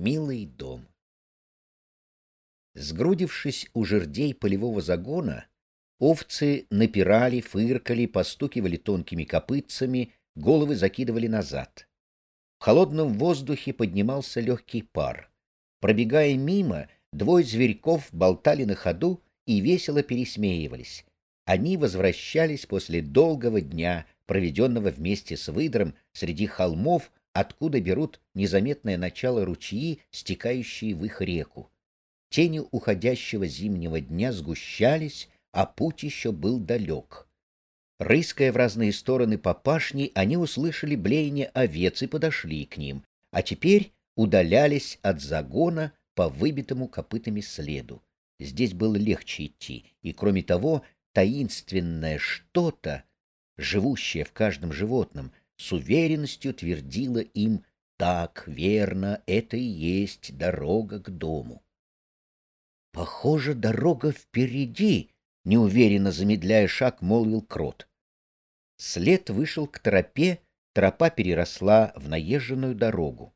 милый дом. Сгрудившись у жердей полевого загона, овцы напирали, фыркали, постукивали тонкими копытцами, головы закидывали назад. В холодном воздухе поднимался легкий пар. Пробегая мимо, двое зверьков болтали на ходу и весело пересмеивались. Они возвращались после долгого дня, проведенного вместе с выдром среди холмов, откуда берут незаметное начало ручьи, стекающие в их реку. Тени уходящего зимнего дня сгущались, а путь еще был далек. Рыская в разные стороны по пашне, они услышали блеяние овец и подошли к ним, а теперь удалялись от загона по выбитому копытами следу. Здесь было легче идти, и, кроме того, таинственное что-то, живущее в каждом животном, с уверенностью твердило им «Так, верно, это и есть дорога к дому». «Похоже, дорога впереди», — неуверенно замедляя шаг, молвил Крот. След вышел к тропе, тропа переросла в наезженную дорогу.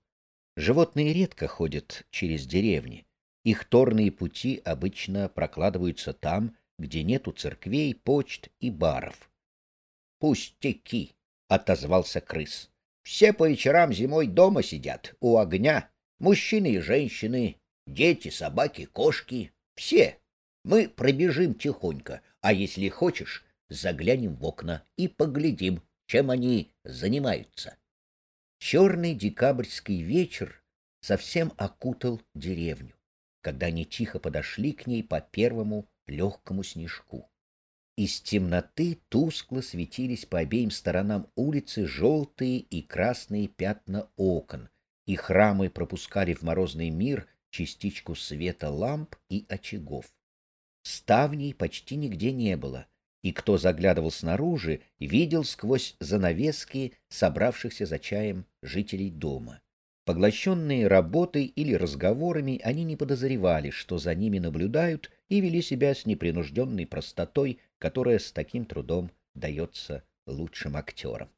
Животные редко ходят через деревни. Их торные пути обычно прокладываются там, где нету церквей, почт и баров. — Пустяки! — отозвался крыс. — Все по вечерам зимой дома сидят, у огня. Мужчины и женщины, дети, собаки, кошки. Все. Мы пробежим тихонько, а если хочешь, заглянем в окна и поглядим, чем они занимаются. Черный декабрьский вечер совсем окутал деревню, когда они тихо подошли к ней по первому легкому снежку. Из темноты тускло светились по обеим сторонам улицы желтые и красные пятна окон, и храмы пропускали в морозный мир частичку света ламп и очагов. Ставней почти нигде не было, и кто заглядывал снаружи, видел сквозь занавески собравшихся за чаем жителей дома. Поглощенные работой или разговорами, они не подозревали, что за ними наблюдают, и вели себя с непринужденной простотой, которая с таким трудом дается лучшим актерам.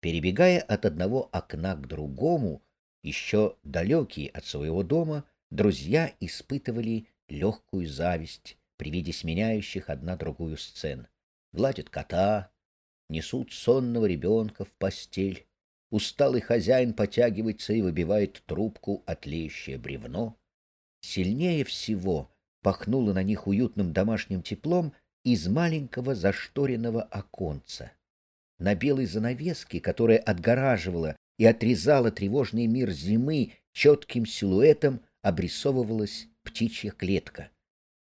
Перебегая от одного окна к другому, еще далекие от своего дома, друзья испытывали легкую зависть при виде сменяющих одна другую сцен. Гладят кота, несут сонного ребенка в постель, усталый хозяин потягивается и выбивает трубку от леющее бревно. Сильнее всего пахнуло на них уютным домашним теплом из маленького зашторенного оконца. На белой занавеске, которая отгораживала и отрезала тревожный мир зимы, четким силуэтом обрисовывалась птичья клетка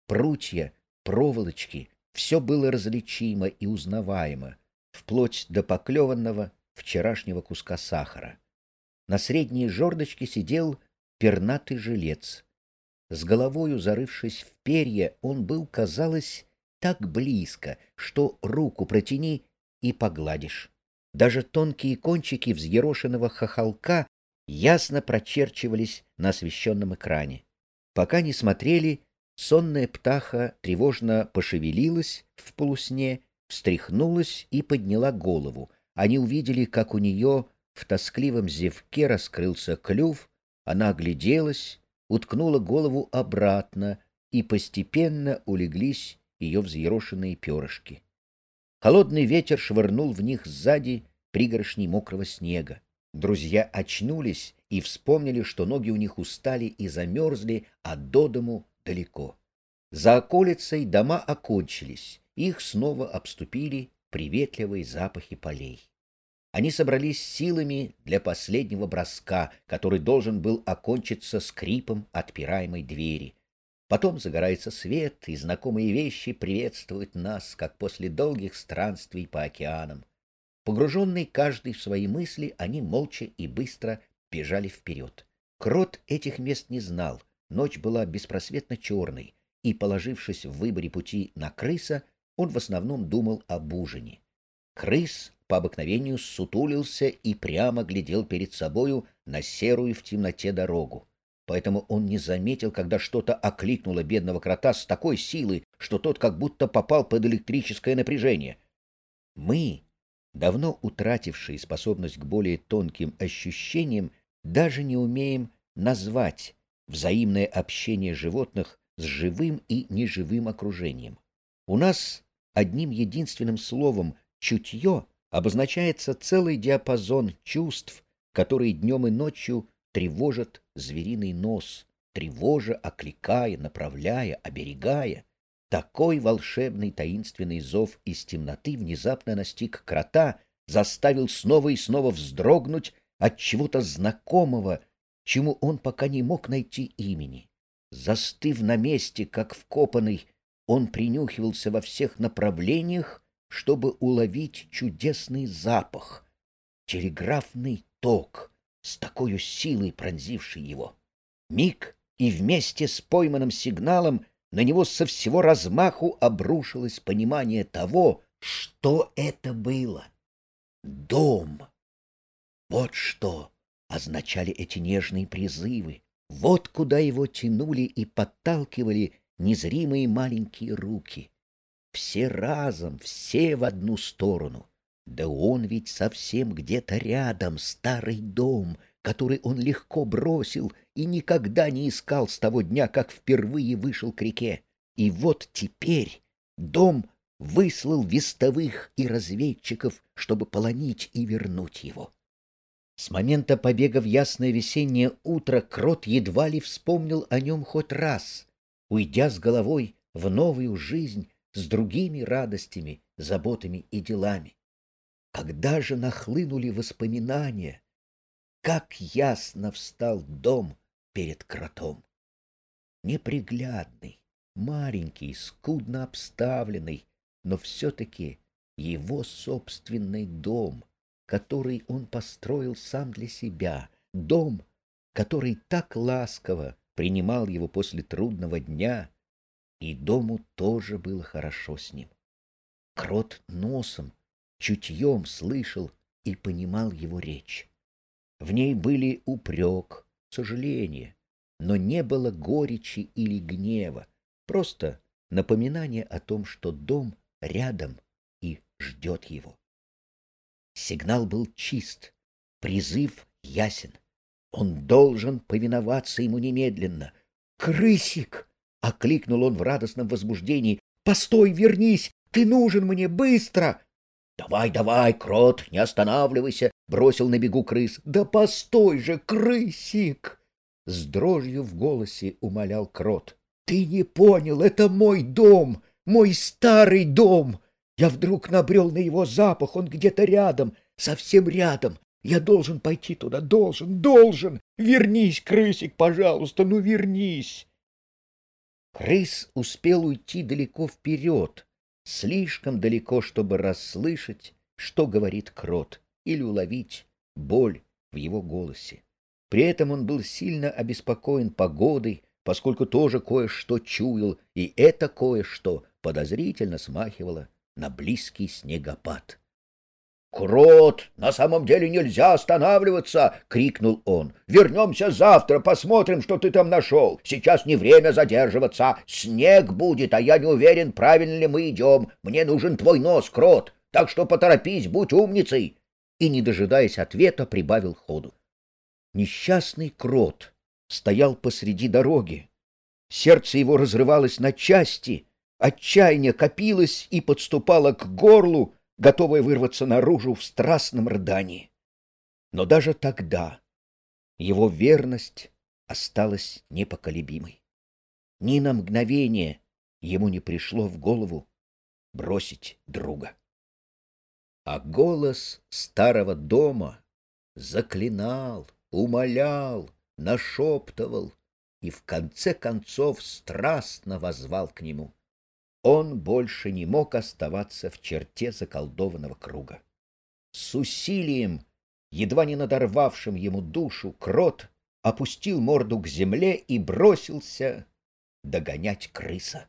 прутья, проволочки — все было различимо и узнаваемо, вплоть до поклеванного вчерашнего куска сахара. На средней жердочке сидел пернатый жилец. С головою зарывшись в перья, он был, казалось, так близко, что руку протяни и погладишь. Даже тонкие кончики взъерошенного хохолка ясно прочерчивались на освещенном экране. Пока не смотрели, Сонная птаха тревожно пошевелилась в полусне, встряхнулась и подняла голову. Они увидели, как у нее в тоскливом зевке раскрылся клюв, она огляделась, уткнула голову обратно, и постепенно улеглись ее взъерошенные перышки. Холодный ветер швырнул в них сзади пригоршни мокрого снега. Друзья очнулись и вспомнили, что ноги у них устали и замерзли, а до дому далеко. За околицей дома окончились, их снова обступили приветливые запахи полей. Они собрались силами для последнего броска, который должен был окончиться скрипом отпираемой двери. Потом загорается свет, и знакомые вещи приветствуют нас, как после долгих странствий по океанам. Погруженный каждый в свои мысли, они молча и быстро бежали вперед. Крот этих мест не знал, Ночь была беспросветно черной, и, положившись в выборе пути на крыса, он в основном думал об ужине. Крыс по обыкновению сутулился и прямо глядел перед собою на серую в темноте дорогу. Поэтому он не заметил, когда что-то окликнуло бедного крота с такой силой, что тот как будто попал под электрическое напряжение. Мы, давно утратившие способность к более тонким ощущениям, даже не умеем назвать взаимное общение животных с живым и неживым окружением. У нас одним единственным словом «чутье» обозначается целый диапазон чувств, которые днем и ночью тревожат звериный нос, тревожа, окликая, направляя, оберегая. Такой волшебный таинственный зов из темноты внезапно настиг крота, заставил снова и снова вздрогнуть от чего-то знакомого, чему он пока не мог найти имени. Застыв на месте, как вкопанный, он принюхивался во всех направлениях, чтобы уловить чудесный запах, телеграфный ток, с такой силой пронзивший его. Миг, и вместе с пойманным сигналом на него со всего размаху обрушилось понимание того, что это было. Дом. Вот что означали эти нежные призывы, вот куда его тянули и подталкивали незримые маленькие руки. Все разом, все в одну сторону. Да он ведь совсем где-то рядом, старый дом, который он легко бросил и никогда не искал с того дня, как впервые вышел к реке. И вот теперь дом выслал вестовых и разведчиков, чтобы полонить и вернуть его. С момента побега в ясное весеннее утро Крот едва ли вспомнил о нем хоть раз, уйдя с головой в новую жизнь с другими радостями, заботами и делами. Когда же нахлынули воспоминания, как ясно встал дом перед кротом! Неприглядный, маленький, скудно обставленный, но все-таки его собственный дом, который он построил сам для себя, дом, который так ласково принимал его после трудного дня, и дому тоже было хорошо с ним. Крот носом, чутьем слышал и понимал его речь. В ней были упрек, сожаление, но не было горечи или гнева, просто напоминание о том, что дом рядом и ждет его. Сигнал был чист, призыв ясен. Он должен повиноваться ему немедленно. «Крысик!» — окликнул он в радостном возбуждении. «Постой, вернись! Ты нужен мне! Быстро!» «Давай, давай, крот, не останавливайся!» — бросил на бегу крыс. «Да постой же, крысик!» С дрожью в голосе умолял крот. «Ты не понял, это мой дом, мой старый дом! Я вдруг набрел на его запах, он где-то рядом, совсем рядом. Я должен пойти туда, должен, должен. Вернись, крысик, пожалуйста, ну вернись. Крыс успел уйти далеко вперед, слишком далеко, чтобы расслышать, что говорит крот, или уловить боль в его голосе. При этом он был сильно обеспокоен погодой, поскольку тоже кое-что чуял, и это кое-что подозрительно смахивало на близкий снегопад. «Крот, на самом деле нельзя останавливаться!» — крикнул он. «Вернемся завтра, посмотрим, что ты там нашел. Сейчас не время задерживаться. Снег будет, а я не уверен, правильно ли мы идем. Мне нужен твой нос, Крот, так что поторопись, будь умницей!» И, не дожидаясь ответа, прибавил ходу. Несчастный Крот стоял посреди дороги. Сердце его разрывалось на части, отчаяние копилось и подступало к горлу, готовая вырваться наружу в страстном рыдании. Но даже тогда его верность осталась непоколебимой. Ни на мгновение ему не пришло в голову бросить друга. А голос старого дома заклинал, умолял, нашептывал и в конце концов страстно возвал к нему он больше не мог оставаться в черте заколдованного круга. С усилием, едва не надорвавшим ему душу, крот опустил морду к земле и бросился догонять крыса.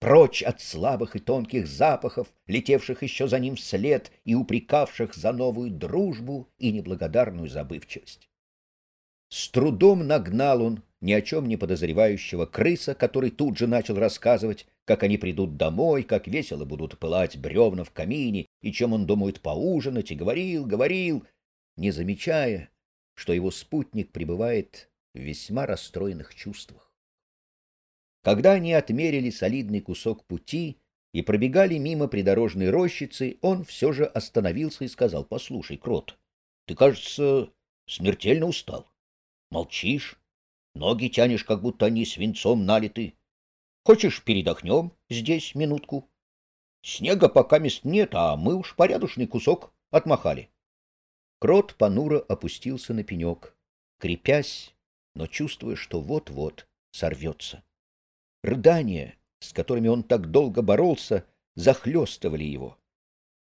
Прочь от слабых и тонких запахов, летевших еще за ним вслед и упрекавших за новую дружбу и неблагодарную забывчивость. С трудом нагнал он ни о чем не подозревающего крыса, который тут же начал рассказывать, как они придут домой, как весело будут пылать бревна в камине, и чем он думает поужинать, и говорил, говорил, не замечая, что его спутник пребывает в весьма расстроенных чувствах. Когда они отмерили солидный кусок пути и пробегали мимо придорожной рощицы, он все же остановился и сказал, «Послушай, Крот, ты, кажется, смертельно устал. Молчишь, ноги тянешь, как будто они свинцом налиты. Хочешь, передохнем здесь минутку? Снега пока мест нет, а мы уж порядочный кусок отмахали». Крот понуро опустился на пенек, крепясь, но чувствуя, что вот-вот сорвется. Рыдания, с которыми он так долго боролся, захлестывали его.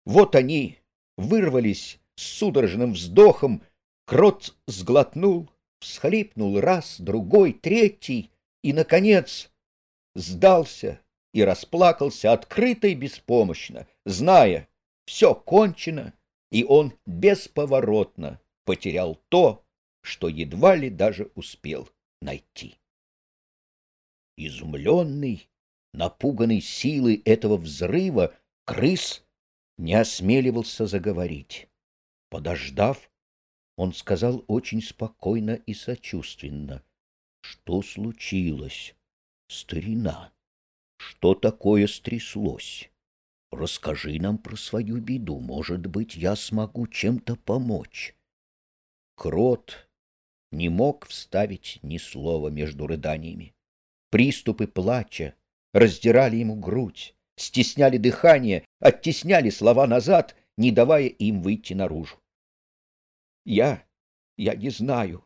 Вот они вырвались с судорожным вздохом, крот сглотнул, всхлипнул раз, другой, третий и, наконец, сдался и расплакался открыто и беспомощно, зная, все кончено, и он бесповоротно потерял то, что едва ли даже успел найти. Изумленный, напуганный силой этого взрыва, крыс не осмеливался заговорить. Подождав, он сказал очень спокойно и сочувственно. — Что случилось, старина? Что такое стряслось? Расскажи нам про свою беду. Может быть, я смогу чем-то помочь. Крот не мог вставить ни слова между рыданиями. Приступы плача раздирали ему грудь, стесняли дыхание, оттесняли слова назад, не давая им выйти наружу. Я, я не знаю.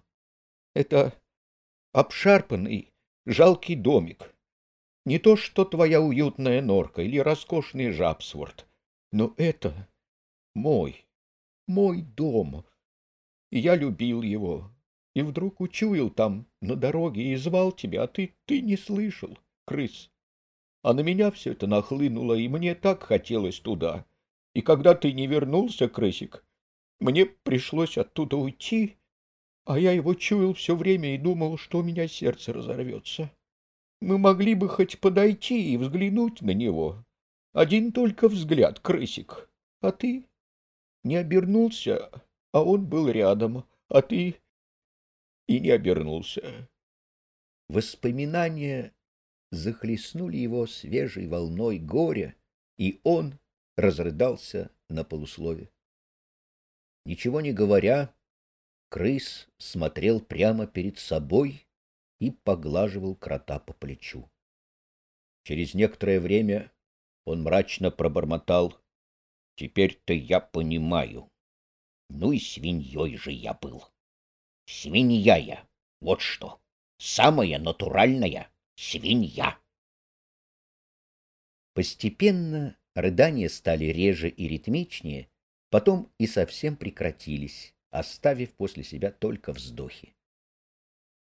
Это обшарпанный, жалкий домик. Не то, что твоя уютная норка или роскошный жабсворт, но это мой, мой дом. И я любил его, и вдруг учуял там на дороге и звал тебя, а ты, ты не слышал, крыс. А на меня все это нахлынуло, и мне так хотелось туда. И когда ты не вернулся, крысик, мне пришлось оттуда уйти, а я его чуял все время и думал, что у меня сердце разорвется. Мы могли бы хоть подойти и взглянуть на него. Один только взгляд, крысик. А ты не обернулся, а он был рядом, а ты и не обернулся. Воспоминания захлестнули его свежей волной горя, и он разрыдался на полуслове. Ничего не говоря, крыс смотрел прямо перед собой и поглаживал крота по плечу. Через некоторое время он мрачно пробормотал. — Теперь-то я понимаю. Ну и свиньей же я был. Свинья я, вот что. Самая натуральная свинья. Постепенно рыдания стали реже и ритмичнее, потом и совсем прекратились, оставив после себя только вздохи.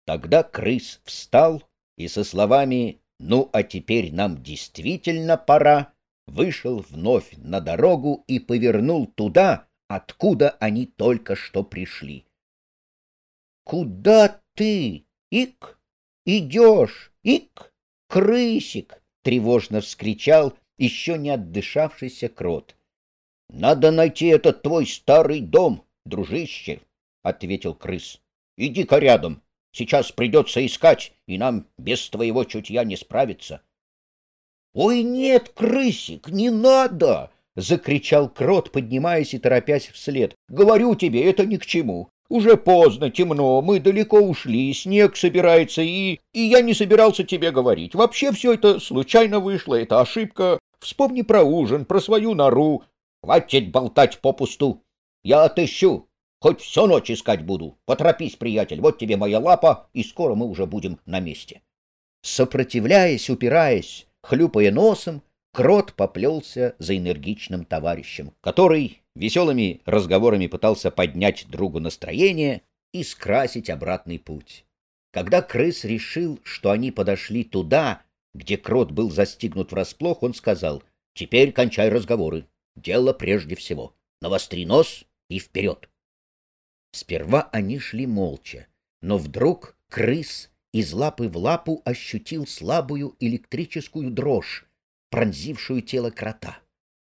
Тогда крыс встал и со словами «Ну, а теперь нам действительно пора» вышел вновь на дорогу и повернул туда, откуда они только что пришли. «Куда ты, Ик? Идешь, Ик? Крысик!» — тревожно вскричал еще не отдышавшийся крот. — Надо найти этот твой старый дом, дружище, — ответил крыс. — Иди-ка рядом, сейчас придется искать, и нам без твоего чутья не справиться. — Ой, нет, крысик, не надо! — закричал крот, поднимаясь и торопясь вслед. — Говорю тебе, это ни к чему. Уже поздно, темно, мы далеко ушли, снег собирается, и... И я не собирался тебе говорить. Вообще все это случайно вышло, это ошибка. Вспомни про ужин, про свою нору, Хватит болтать попусту. Я отыщу. Хоть всю ночь искать буду. Поторопись, приятель, вот тебе моя лапа, и скоро мы уже будем на месте. Сопротивляясь, упираясь, хлюпая носом, крот поплелся за энергичным товарищем, который веселыми разговорами пытался поднять другу настроение и скрасить обратный путь. Когда крыс решил, что они подошли туда, где крот был застигнут врасплох, он сказал, «Теперь кончай разговоры. Дело прежде всего. Навостри нос и вперед. Сперва они шли молча, но вдруг крыс из лапы в лапу ощутил слабую электрическую дрожь, пронзившую тело крота.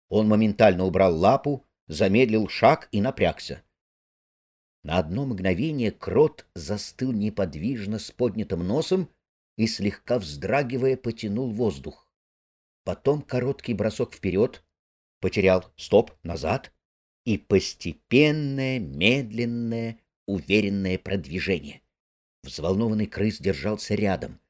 Он моментально убрал лапу, замедлил шаг и напрягся. На одно мгновение крот застыл неподвижно с поднятым носом и, слегка вздрагивая, потянул воздух. Потом короткий бросок вперед, потерял стоп, назад, и постепенное, медленное, уверенное продвижение. Взволнованный крыс держался рядом.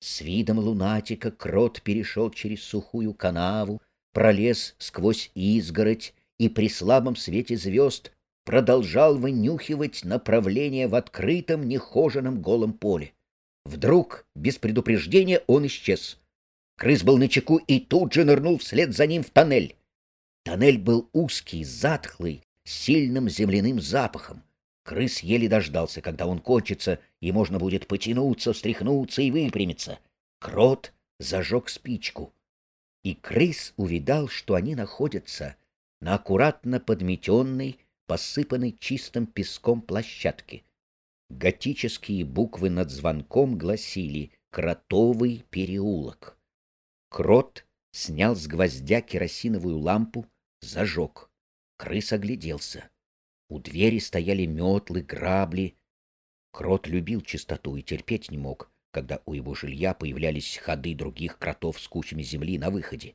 С видом лунатика крот перешел через сухую канаву, пролез сквозь изгородь и при слабом свете звезд продолжал вынюхивать направление в открытом, нехоженном голом поле. Вдруг, без предупреждения, он исчез. Крыс был на чеку и тут же нырнул вслед за ним в тоннель. Тоннель был узкий, затхлый, с сильным земляным запахом. Крыс еле дождался, когда он кончится, и можно будет потянуться, встряхнуться и выпрямиться. Крот зажег спичку. И крыс увидал, что они находятся на аккуратно подметенной, посыпанной чистым песком площадке. Готические буквы над звонком гласили «Кротовый переулок». Крот снял с гвоздя керосиновую лампу, зажег. Крыс огляделся. У двери стояли метлы, грабли. Крот любил чистоту и терпеть не мог, когда у его жилья появлялись ходы других кротов с кучами земли на выходе.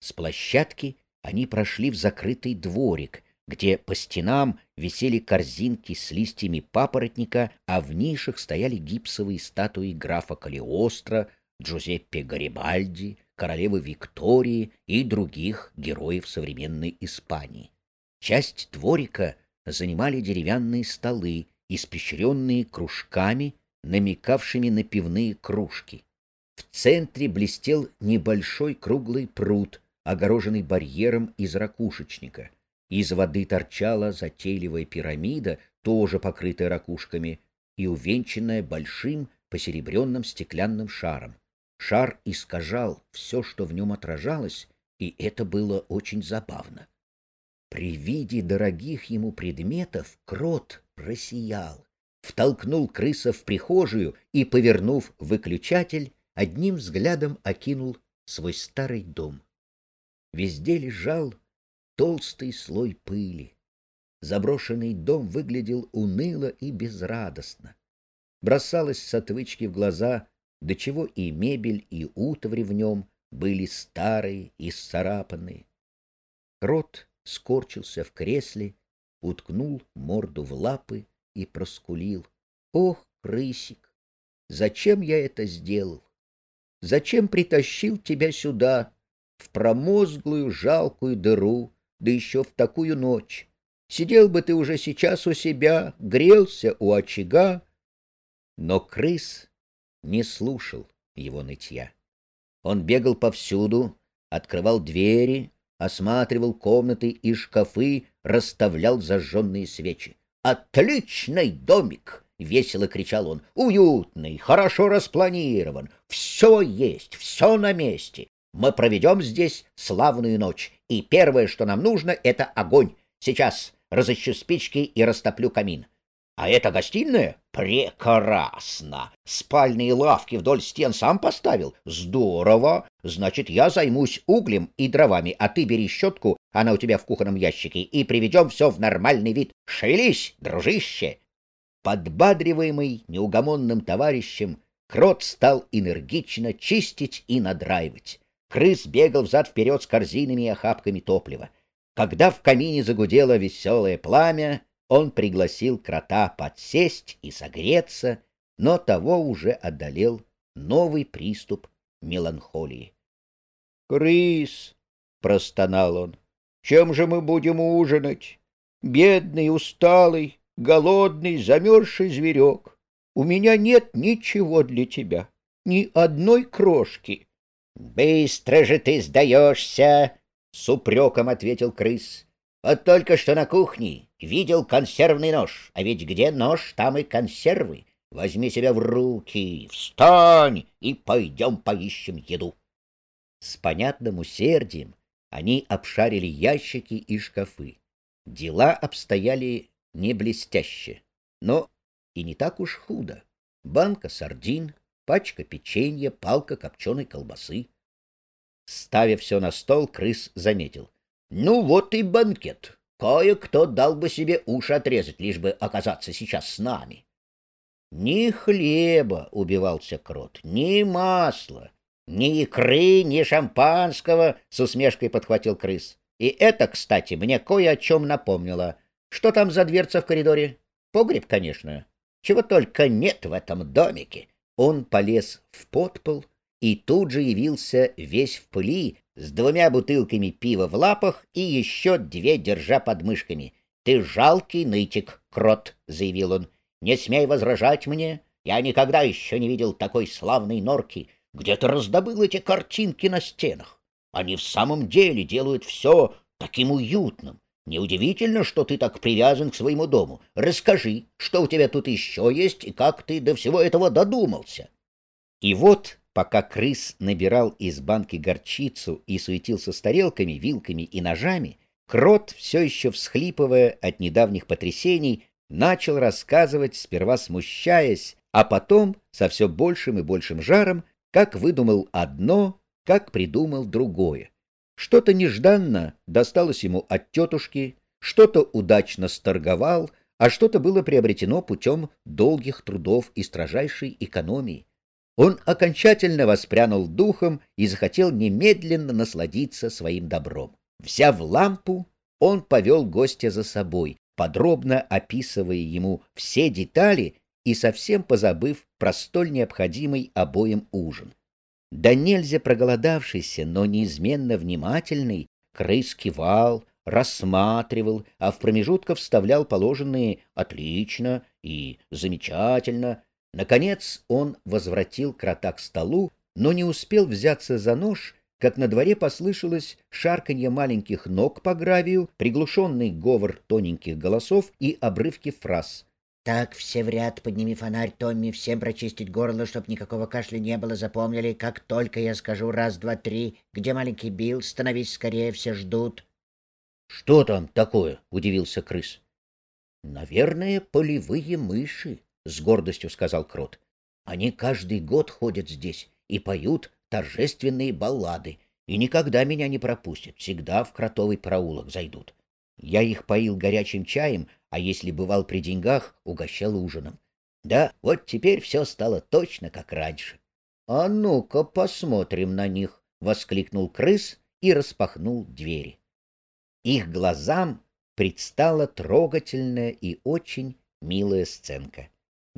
С площадки они прошли в закрытый дворик, где по стенам висели корзинки с листьями папоротника, а в нишах стояли гипсовые статуи графа Калиостро, Джузеппе Гарибальди, королевы Виктории и других героев современной Испании. Часть дворика занимали деревянные столы, испещренные кружками, намекавшими на пивные кружки. В центре блестел небольшой круглый пруд, огороженный барьером из ракушечника. Из воды торчала затейливая пирамида, тоже покрытая ракушками, и увенчанная большим посеребренным стеклянным шаром. Шар искажал все, что в нем отражалось, и это было очень забавно. При виде дорогих ему предметов крот просиял, втолкнул крыса в прихожую и, повернув выключатель, одним взглядом окинул свой старый дом. Везде лежал толстый слой пыли. Заброшенный дом выглядел уныло и безрадостно. Бросалось с отвычки в глаза, до чего и мебель, и утвари в нем были старые и сцарапанные. Крот скорчился в кресле, уткнул морду в лапы и проскулил. Ох, крысик, зачем я это сделал? Зачем притащил тебя сюда, в промозглую жалкую дыру, да еще в такую ночь? Сидел бы ты уже сейчас у себя, грелся у очага. Но крыс не слушал его нытья. Он бегал повсюду, открывал двери, осматривал комнаты и шкафы, расставлял зажженные свечи. «Отличный домик!» — весело кричал он. «Уютный, хорошо распланирован, все есть, все на месте. Мы проведем здесь славную ночь, и первое, что нам нужно, — это огонь. Сейчас разыщу спички и растоплю камин. А это гостиная? Прекрасно! Спальные лавки вдоль стен сам поставил? Здорово! Значит, я займусь углем и дровами, а ты бери щетку, она у тебя в кухонном ящике, и приведем все в нормальный вид. Шевелись, дружище! Подбадриваемый неугомонным товарищем, Крот стал энергично чистить и надраивать. Крыс бегал взад-вперед с корзинами и охапками топлива. Когда в камине загудело веселое пламя, он пригласил крота подсесть и согреться, но того уже одолел новый приступ меланхолии. — Крыс! — простонал он. — Чем же мы будем ужинать? Бедный, усталый, голодный, замерзший зверек. У меня нет ничего для тебя, ни одной крошки. — Быстро же ты сдаешься! — с упреком ответил крыс. Вот только что на кухне видел консервный нож, а ведь где нож, там и консервы. Возьми себя в руки, встань и пойдем поищем еду. С понятным усердием они обшарили ящики и шкафы. Дела обстояли не блестяще, но и не так уж худо. Банка сардин, пачка печенья, палка копченой колбасы. Ставя все на стол, крыс заметил — ну вот и банкет. Кое-кто дал бы себе уши отрезать, лишь бы оказаться сейчас с нами. Ни хлеба, — убивался крот, — ни масла, ни икры, ни шампанского, — с усмешкой подхватил крыс. И это, кстати, мне кое о чем напомнило. Что там за дверца в коридоре? Погреб, конечно. Чего только нет в этом домике. Он полез в подпол и тут же явился весь в пыли, с двумя бутылками пива в лапах и еще две держа под мышками. — Ты жалкий нытик, крот, — заявил он. — Не смей возражать мне. Я никогда еще не видел такой славной норки. Где ты раздобыл эти картинки на стенах? Они в самом деле делают все таким уютным. Неудивительно, что ты так привязан к своему дому. Расскажи, что у тебя тут еще есть и как ты до всего этого додумался. И вот, пока крыс набирал из банки горчицу и суетился с тарелками, вилками и ножами, крот, все еще всхлипывая от недавних потрясений, начал рассказывать, сперва смущаясь, а потом со все большим и большим жаром, как выдумал одно, как придумал другое. Что-то нежданно досталось ему от тетушки, что-то удачно сторговал, а что-то было приобретено путем долгих трудов и строжайшей экономии. Он окончательно воспрянул духом и захотел немедленно насладиться своим добром. Взяв лампу, он повел гостя за собой, подробно описывая ему все детали и совсем позабыв про столь необходимый обоим ужин. Да нельзя проголодавшийся, но неизменно внимательный, крыс кивал, рассматривал, а в промежутках вставлял положенные «отлично» и «замечательно». Наконец он возвратил крота к столу, но не успел взяться за нож, как на дворе послышалось шарканье маленьких ног по гравию, приглушенный говор тоненьких голосов и обрывки фраз — так, все в ряд, подними фонарь, Томми, всем прочистить горло, чтоб никакого кашля не было, запомнили? Как только я скажу раз, два, три, где маленький Билл, становись скорее, все ждут. — Что там такое? — удивился крыс. — Наверное, полевые мыши, — с гордостью сказал Крот. — Они каждый год ходят здесь и поют торжественные баллады, и никогда меня не пропустят, всегда в кротовый проулок зайдут. Я их поил горячим чаем, а если бывал при деньгах, угощал ужином. Да, вот теперь все стало точно как раньше. — А ну-ка посмотрим на них! — воскликнул крыс и распахнул двери. Их глазам предстала трогательная и очень милая сценка.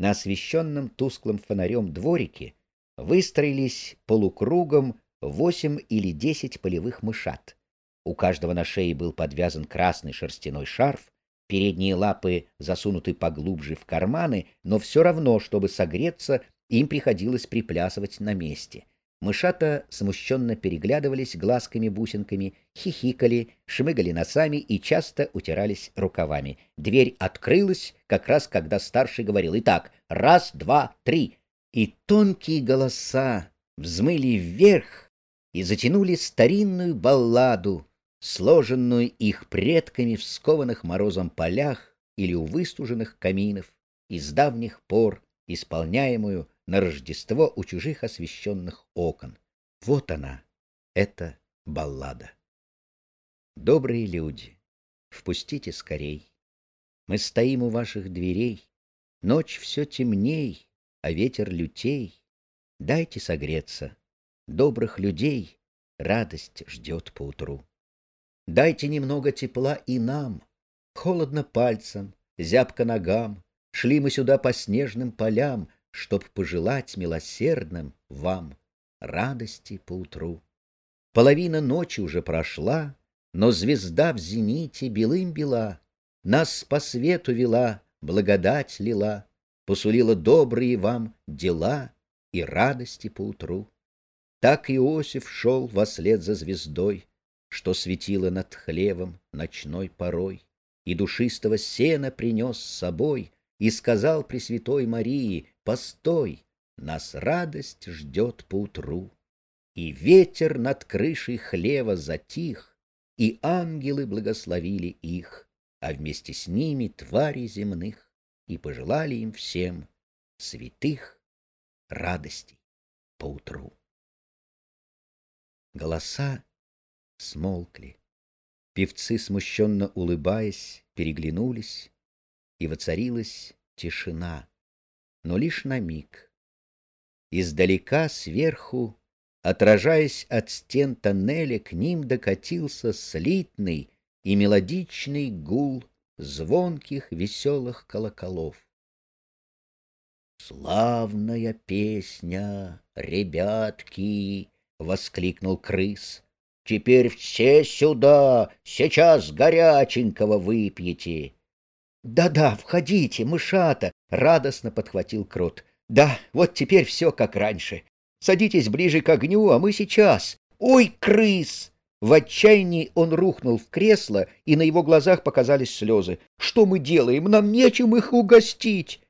На освещенном тусклым фонарем дворике выстроились полукругом восемь или десять полевых мышат. У каждого на шее был подвязан красный шерстяной шарф, передние лапы засунуты поглубже в карманы, но все равно, чтобы согреться, им приходилось приплясывать на месте. Мышата смущенно переглядывались глазками-бусинками, хихикали, шмыгали носами и часто утирались рукавами. Дверь открылась, как раз когда старший говорил «Итак, раз, два, три!» И тонкие голоса взмыли вверх и затянули старинную балладу, сложенную их предками в скованных морозом полях или у выстуженных каминов, из давних пор исполняемую на Рождество у чужих освещенных окон. Вот она, эта баллада. Добрые люди, впустите скорей. Мы стоим у ваших дверей, ночь все темней, а ветер лютей. Дайте согреться, добрых людей радость ждет поутру. Дайте немного тепла и нам. Холодно пальцем, зябко ногам, Шли мы сюда по снежным полям, Чтоб пожелать милосердным вам Радости поутру. Половина ночи уже прошла, Но звезда в зените белым бела, Нас по свету вела, благодать лила, Посулила добрые вам дела И радости поутру. Так Иосиф шел вслед за звездой, что светило над хлевом ночной порой, и душистого сена принес с собой, и сказал Пресвятой Марии, «Постой, нас радость ждет поутру». И ветер над крышей хлева затих, и ангелы благословили их, а вместе с ними твари земных, и пожелали им всем святых радостей поутру. Голоса смолкли. Певцы, смущенно улыбаясь, переглянулись, и воцарилась тишина, но лишь на миг. Издалека, сверху, отражаясь от стен тоннеля, к ним докатился слитный и мелодичный гул звонких веселых колоколов. «Славная песня, ребятки!» — воскликнул крыс. «Теперь все сюда, сейчас горяченького выпьете!» «Да-да, входите, мышата!» — радостно подхватил крот. «Да, вот теперь все как раньше. Садитесь ближе к огню, а мы сейчас. Ой, крыс!» В отчаянии он рухнул в кресло, и на его глазах показались слезы. «Что мы делаем? Нам нечем их угостить!»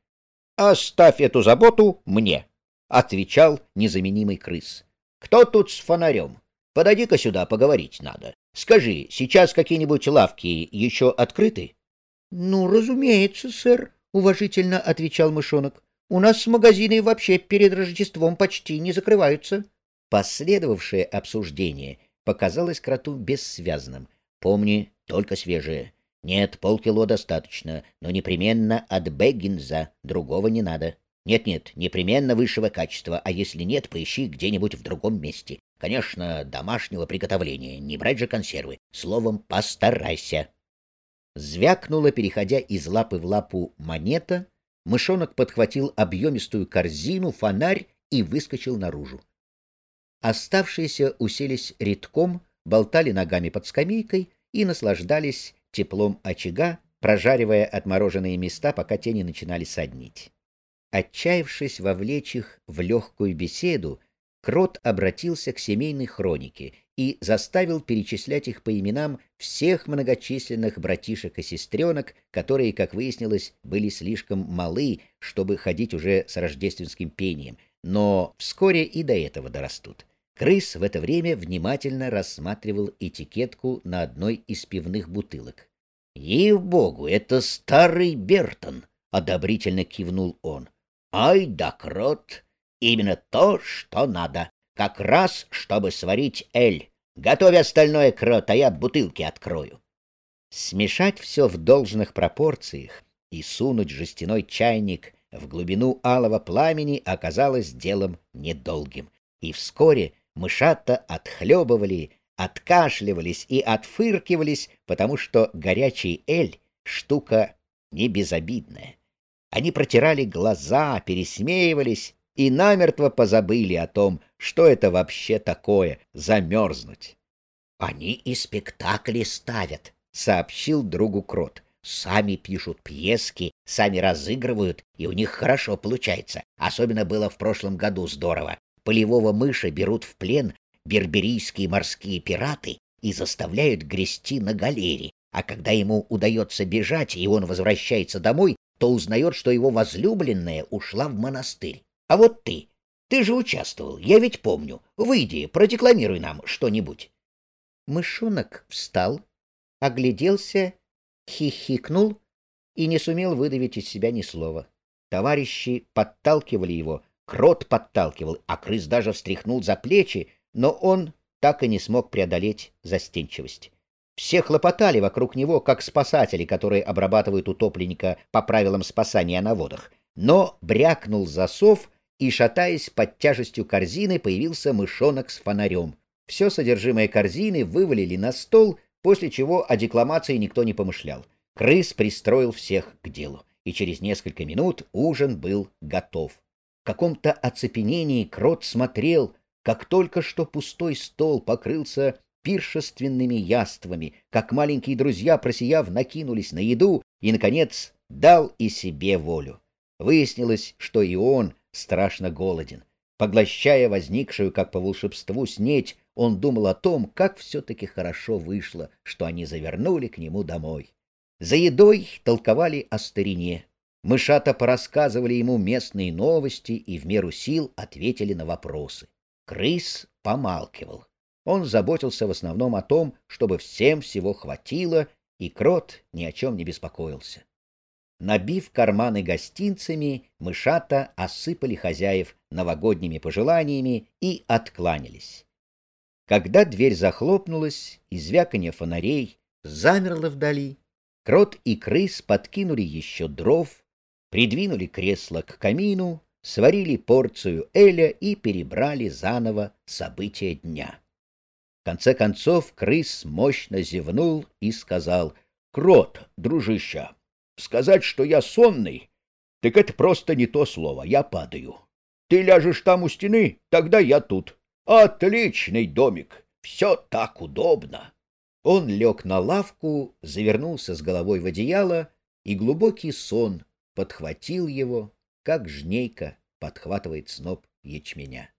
«Оставь эту заботу мне!» — отвечал незаменимый крыс. «Кто тут с фонарем? Подойди-ка сюда, поговорить надо. Скажи, сейчас какие-нибудь лавки еще открыты?» Ну, разумеется, сэр, уважительно отвечал мышонок. У нас магазины вообще перед Рождеством почти не закрываются. Последовавшее обсуждение показалось кроту бессвязным. Помни, только свежее. Нет, полкило достаточно, но непременно от Бэггинза, другого не надо. Нет-нет, непременно высшего качества, а если нет, поищи где-нибудь в другом месте. Конечно, домашнего приготовления, не брать же консервы. Словом, постарайся. Звякнула, переходя из лапы в лапу монета, мышонок подхватил объемистую корзину, фонарь и выскочил наружу. Оставшиеся уселись редком, болтали ногами под скамейкой и наслаждались теплом очага, прожаривая отмороженные места, пока тени начинали соднить. Отчаявшись вовлечь их в легкую беседу, Крот обратился к семейной хронике и заставил перечислять их по именам всех многочисленных братишек и сестренок, которые, как выяснилось, были слишком малы, чтобы ходить уже с рождественским пением, но вскоре и до этого дорастут. Крыс в это время внимательно рассматривал этикетку на одной из пивных бутылок. «Ей-богу, это старый Бертон!» — одобрительно кивнул он. «Ай да крот! Именно то, что надо. Как раз, чтобы сварить эль. Готовь остальное, крот, а я бутылки открою. Смешать все в должных пропорциях и сунуть жестяной чайник в глубину алого пламени оказалось делом недолгим. И вскоре мышата отхлебывали, откашливались и отфыркивались, потому что горячий эль — штука не безобидная. Они протирали глаза, пересмеивались и намертво позабыли о том, что это вообще такое — замерзнуть. — Они и спектакли ставят, — сообщил другу Крот. — Сами пишут пьески, сами разыгрывают, и у них хорошо получается. Особенно было в прошлом году здорово. Полевого мыша берут в плен берберийские морские пираты и заставляют грести на галере, а когда ему удается бежать, и он возвращается домой, то узнает, что его возлюбленная ушла в монастырь. А вот ты, ты же участвовал, я ведь помню. Выйди, продекламируй нам что-нибудь. Мышонок встал, огляделся, хихикнул и не сумел выдавить из себя ни слова. Товарищи подталкивали его, крот подталкивал, а крыс даже встряхнул за плечи, но он так и не смог преодолеть застенчивость. Все хлопотали вокруг него, как спасатели, которые обрабатывают утопленника по правилам спасания на водах. Но брякнул засов, и, шатаясь под тяжестью корзины, появился мышонок с фонарем. Все содержимое корзины вывалили на стол, после чего о декламации никто не помышлял. Крыс пристроил всех к делу, и через несколько минут ужин был готов. В каком-то оцепенении крот смотрел, как только что пустой стол покрылся пиршественными яствами, как маленькие друзья, просияв, накинулись на еду и, наконец, дал и себе волю. Выяснилось, что и он страшно голоден. Поглощая возникшую, как по волшебству, снеть, он думал о том, как все-таки хорошо вышло, что они завернули к нему домой. За едой толковали о старине. Мышата порассказывали ему местные новости и в меру сил ответили на вопросы. Крыс помалкивал. Он заботился в основном о том, чтобы всем всего хватило, и крот ни о чем не беспокоился. Набив карманы гостинцами, мышата осыпали хозяев новогодними пожеланиями и откланялись. Когда дверь захлопнулась, и звяканье фонарей замерло вдали. Крот и крыс подкинули еще дров, придвинули кресло к камину, сварили порцию эля и перебрали заново события дня. В конце концов крыс мощно зевнул и сказал, «Крот, дружища, сказать, что я сонный, так это просто не то слово, я падаю. Ты ляжешь там у стены, тогда я тут. Отличный домик, все так удобно». Он лег на лавку, завернулся с головой в одеяло, и глубокий сон подхватил его, как жнейка подхватывает сноп ячменя.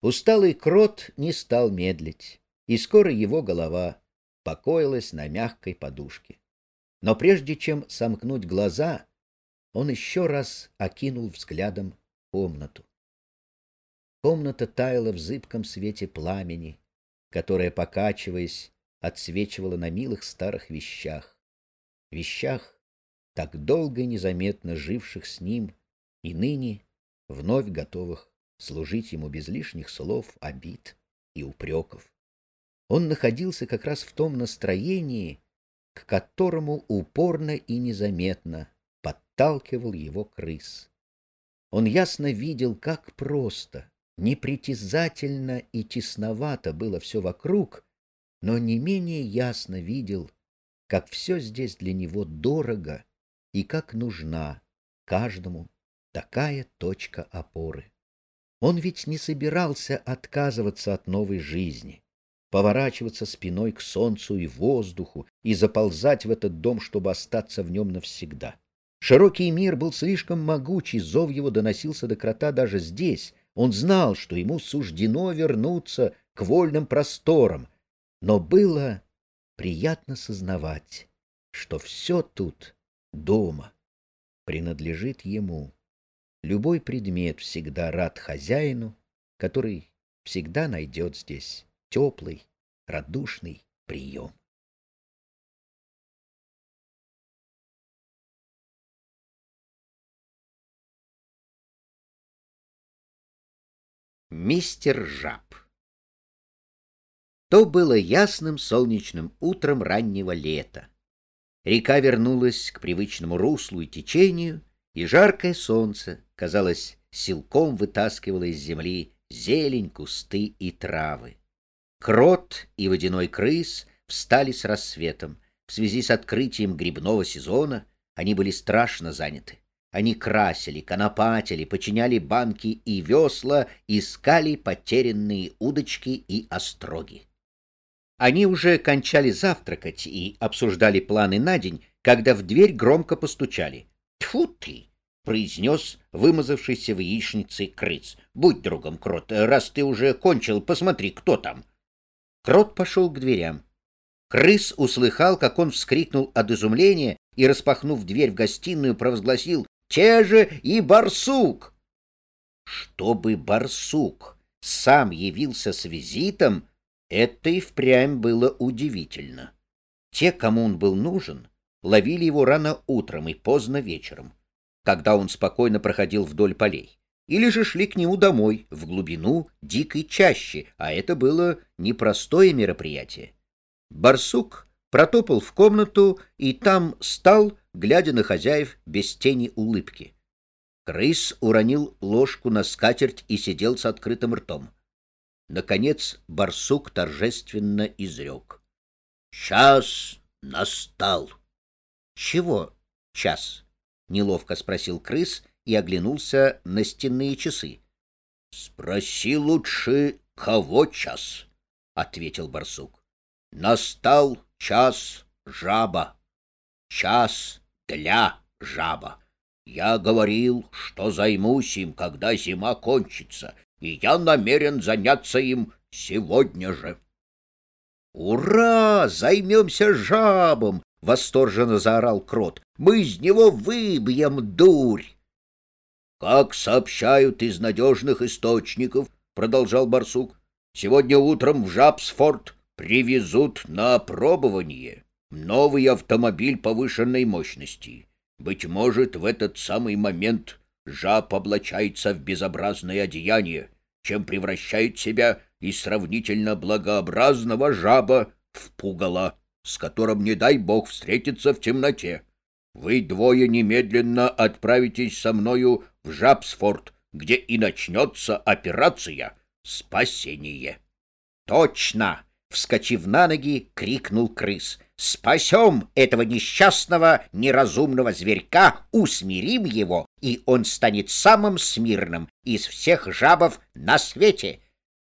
Усталый крот не стал медлить, и скоро его голова покоилась на мягкой подушке. Но прежде чем сомкнуть глаза, он еще раз окинул взглядом комнату. Комната таяла в зыбком свете пламени, которое, покачиваясь, отсвечивало на милых старых вещах. Вещах, так долго и незаметно живших с ним и ныне вновь готовых служить ему без лишних слов, обид и упреков. Он находился как раз в том настроении, к которому упорно и незаметно подталкивал его крыс. Он ясно видел, как просто, непритязательно и тесновато было все вокруг, но не менее ясно видел, как все здесь для него дорого и как нужна каждому такая точка опоры. Он ведь не собирался отказываться от новой жизни, поворачиваться спиной к солнцу и воздуху и заползать в этот дом, чтобы остаться в нем навсегда. Широкий мир был слишком могучий, зов его доносился до крота даже здесь. Он знал, что ему суждено вернуться к вольным просторам, но было приятно сознавать, что все тут, дома, принадлежит ему. Любой предмет всегда рад хозяину, который всегда найдет здесь теплый, радушный прием. Мистер Жаб То было ясным солнечным утром раннего лета. Река вернулась к привычному руслу и течению, и жаркое солнце, казалось, силком вытаскивало из земли зелень, кусты и травы. Крот и водяной крыс встали с рассветом. В связи с открытием грибного сезона они были страшно заняты. Они красили, конопатили, починяли банки и весла, искали потерянные удочки и остроги. Они уже кончали завтракать и обсуждали планы на день, когда в дверь громко постучали. Тьфу ты! — произнес вымазавшийся в яичнице крыс. — Будь другом, Крот, раз ты уже кончил, посмотри, кто там. Крот пошел к дверям. Крыс услыхал, как он вскрикнул от изумления и, распахнув дверь в гостиную, провозгласил «Те же и барсук!» Чтобы барсук сам явился с визитом, это и впрямь было удивительно. Те, кому он был нужен, ловили его рано утром и поздно вечером, когда он спокойно проходил вдоль полей, или же шли к нему домой, в глубину дикой чащи, а это было непростое мероприятие. Барсук протопал в комнату и там стал, глядя на хозяев без тени улыбки. Крыс уронил ложку на скатерть и сидел с открытым ртом. Наконец барсук торжественно изрек. — Час настал. — чего час? Неловко спросил крыс и оглянулся на стенные часы. Спроси лучше, кого час? ответил барсук. Настал час жаба. Час для жаба. Я говорил, что займусь им, когда зима кончится, и я намерен заняться им сегодня же. «Ура! Займемся жабом!» — восторженно заорал Крот. «Мы из него выбьем дурь!» «Как сообщают из надежных источников, — продолжал барсук, — сегодня утром в Жабсфорд привезут на опробование новый автомобиль повышенной мощности. Быть может, в этот самый момент жаб облачается в безобразное одеяние, чем превращает себя из сравнительно благообразного жаба в пугало. с которым не дай бог встретиться в темноте. Вы двое немедленно отправитесь со мною в Жабсфорд, где и начнется операция «Спасение». «Точно!» — вскочив на ноги, крикнул крыс. «Спасем этого несчастного, неразумного зверька, усмирим его, и он станет самым смирным из всех жабов на свете!»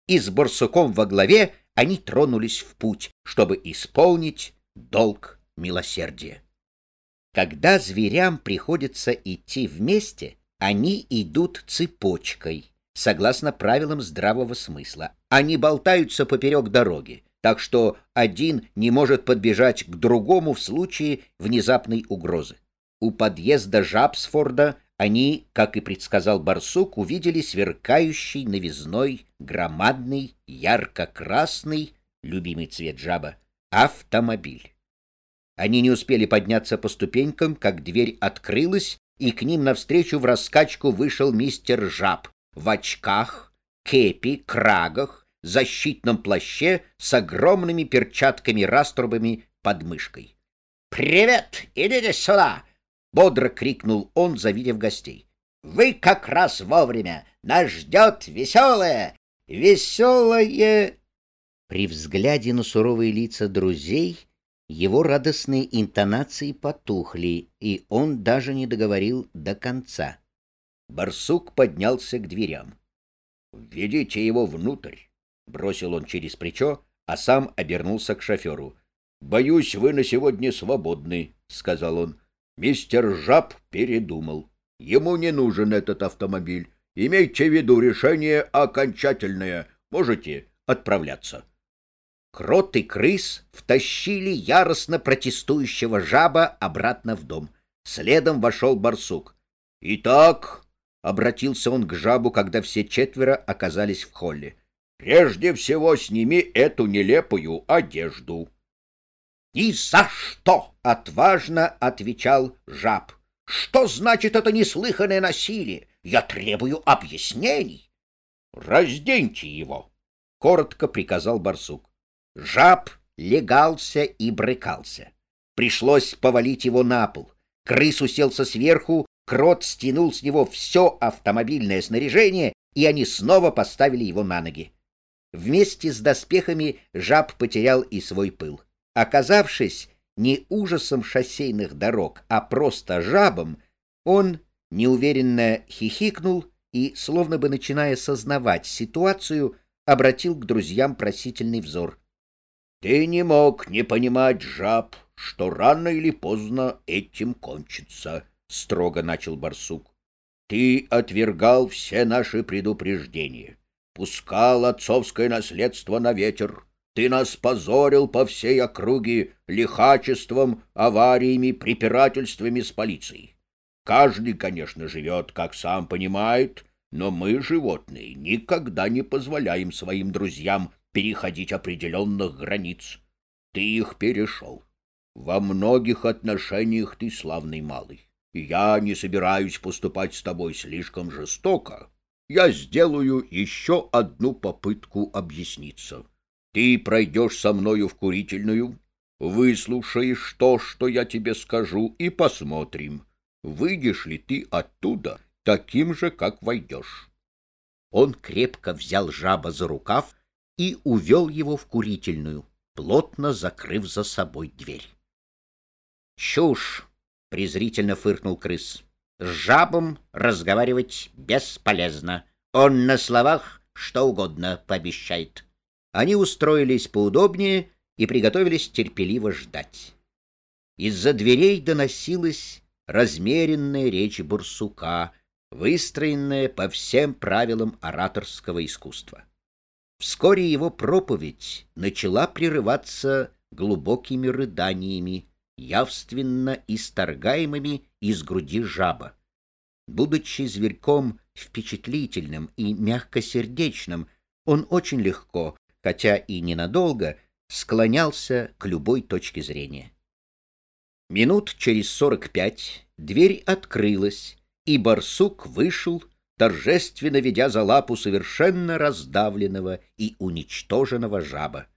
И с барсуком во главе они тронулись в путь, чтобы исполнить долг милосердия. Когда зверям приходится идти вместе, они идут цепочкой, согласно правилам здравого смысла. Они болтаются поперек дороги, так что один не может подбежать к другому в случае внезапной угрозы. У подъезда Жабсфорда они, как и предсказал барсук, увидели сверкающий новизной, громадный, ярко-красный, любимый цвет жаба, автомобиль. Они не успели подняться по ступенькам, как дверь открылась, и к ним навстречу в раскачку вышел мистер Жаб в очках, кепи, крагах, защитном плаще с огромными перчатками-раструбами под мышкой. «Привет! Идите сюда!» — бодро крикнул он, завидев гостей. «Вы как раз вовремя! Нас ждет веселое! Веселое!» При взгляде на суровые лица друзей его радостные интонации потухли, и он даже не договорил до конца. Барсук поднялся к дверям. «Введите его внутрь!» — бросил он через плечо, а сам обернулся к шоферу. «Боюсь, вы на сегодня свободны», — сказал он. «Мистер Жаб передумал. Ему не нужен этот автомобиль. Имейте в виду, решение окончательное. Можете отправляться». Крот и крыс втащили яростно протестующего жаба обратно в дом. Следом вошел барсук. «Итак», — обратился он к жабу, когда все четверо оказались в холле, — «прежде всего сними эту нелепую одежду». «Ни за что!» — отважно отвечал жаб. «Что значит это неслыханное насилие? Я требую объяснений». «Разденьте его!» — коротко приказал барсук. Жаб легался и брыкался. Пришлось повалить его на пол. Крыс уселся сверху, крот стянул с него все автомобильное снаряжение, и они снова поставили его на ноги. Вместе с доспехами жаб потерял и свой пыл. Оказавшись не ужасом шоссейных дорог, а просто жабом, он неуверенно хихикнул и, словно бы начиная сознавать ситуацию, обратил к друзьям просительный взор. Ты не мог не понимать, жаб, что рано или поздно этим кончится, — строго начал барсук. Ты отвергал все наши предупреждения, пускал отцовское наследство на ветер. Ты нас позорил по всей округе лихачеством, авариями, препирательствами с полицией. Каждый, конечно, живет, как сам понимает, но мы, животные, никогда не позволяем своим друзьям переходить определенных границ. Ты их перешел. Во многих отношениях ты славный малый. Я не собираюсь поступать с тобой слишком жестоко. Я сделаю еще одну попытку объясниться. Ты пройдешь со мною в курительную, выслушаешь то, что я тебе скажу, и посмотрим, выйдешь ли ты оттуда таким же, как войдешь. Он крепко взял жаба за рукав и увел его в курительную, плотно закрыв за собой дверь. «Чушь!» — презрительно фыркнул крыс. «С жабом разговаривать бесполезно. Он на словах что угодно пообещает». Они устроились поудобнее и приготовились терпеливо ждать. Из-за дверей доносилась размеренная речь бурсука, выстроенная по всем правилам ораторского искусства. Вскоре его проповедь начала прерываться глубокими рыданиями, явственно исторгаемыми из груди жаба. Будучи зверьком впечатлительным и мягкосердечным, он очень легко, хотя и ненадолго, склонялся к любой точке зрения. Минут через сорок пять дверь открылась, и барсук вышел торжественно ведя за лапу совершенно раздавленного и уничтоженного жаба.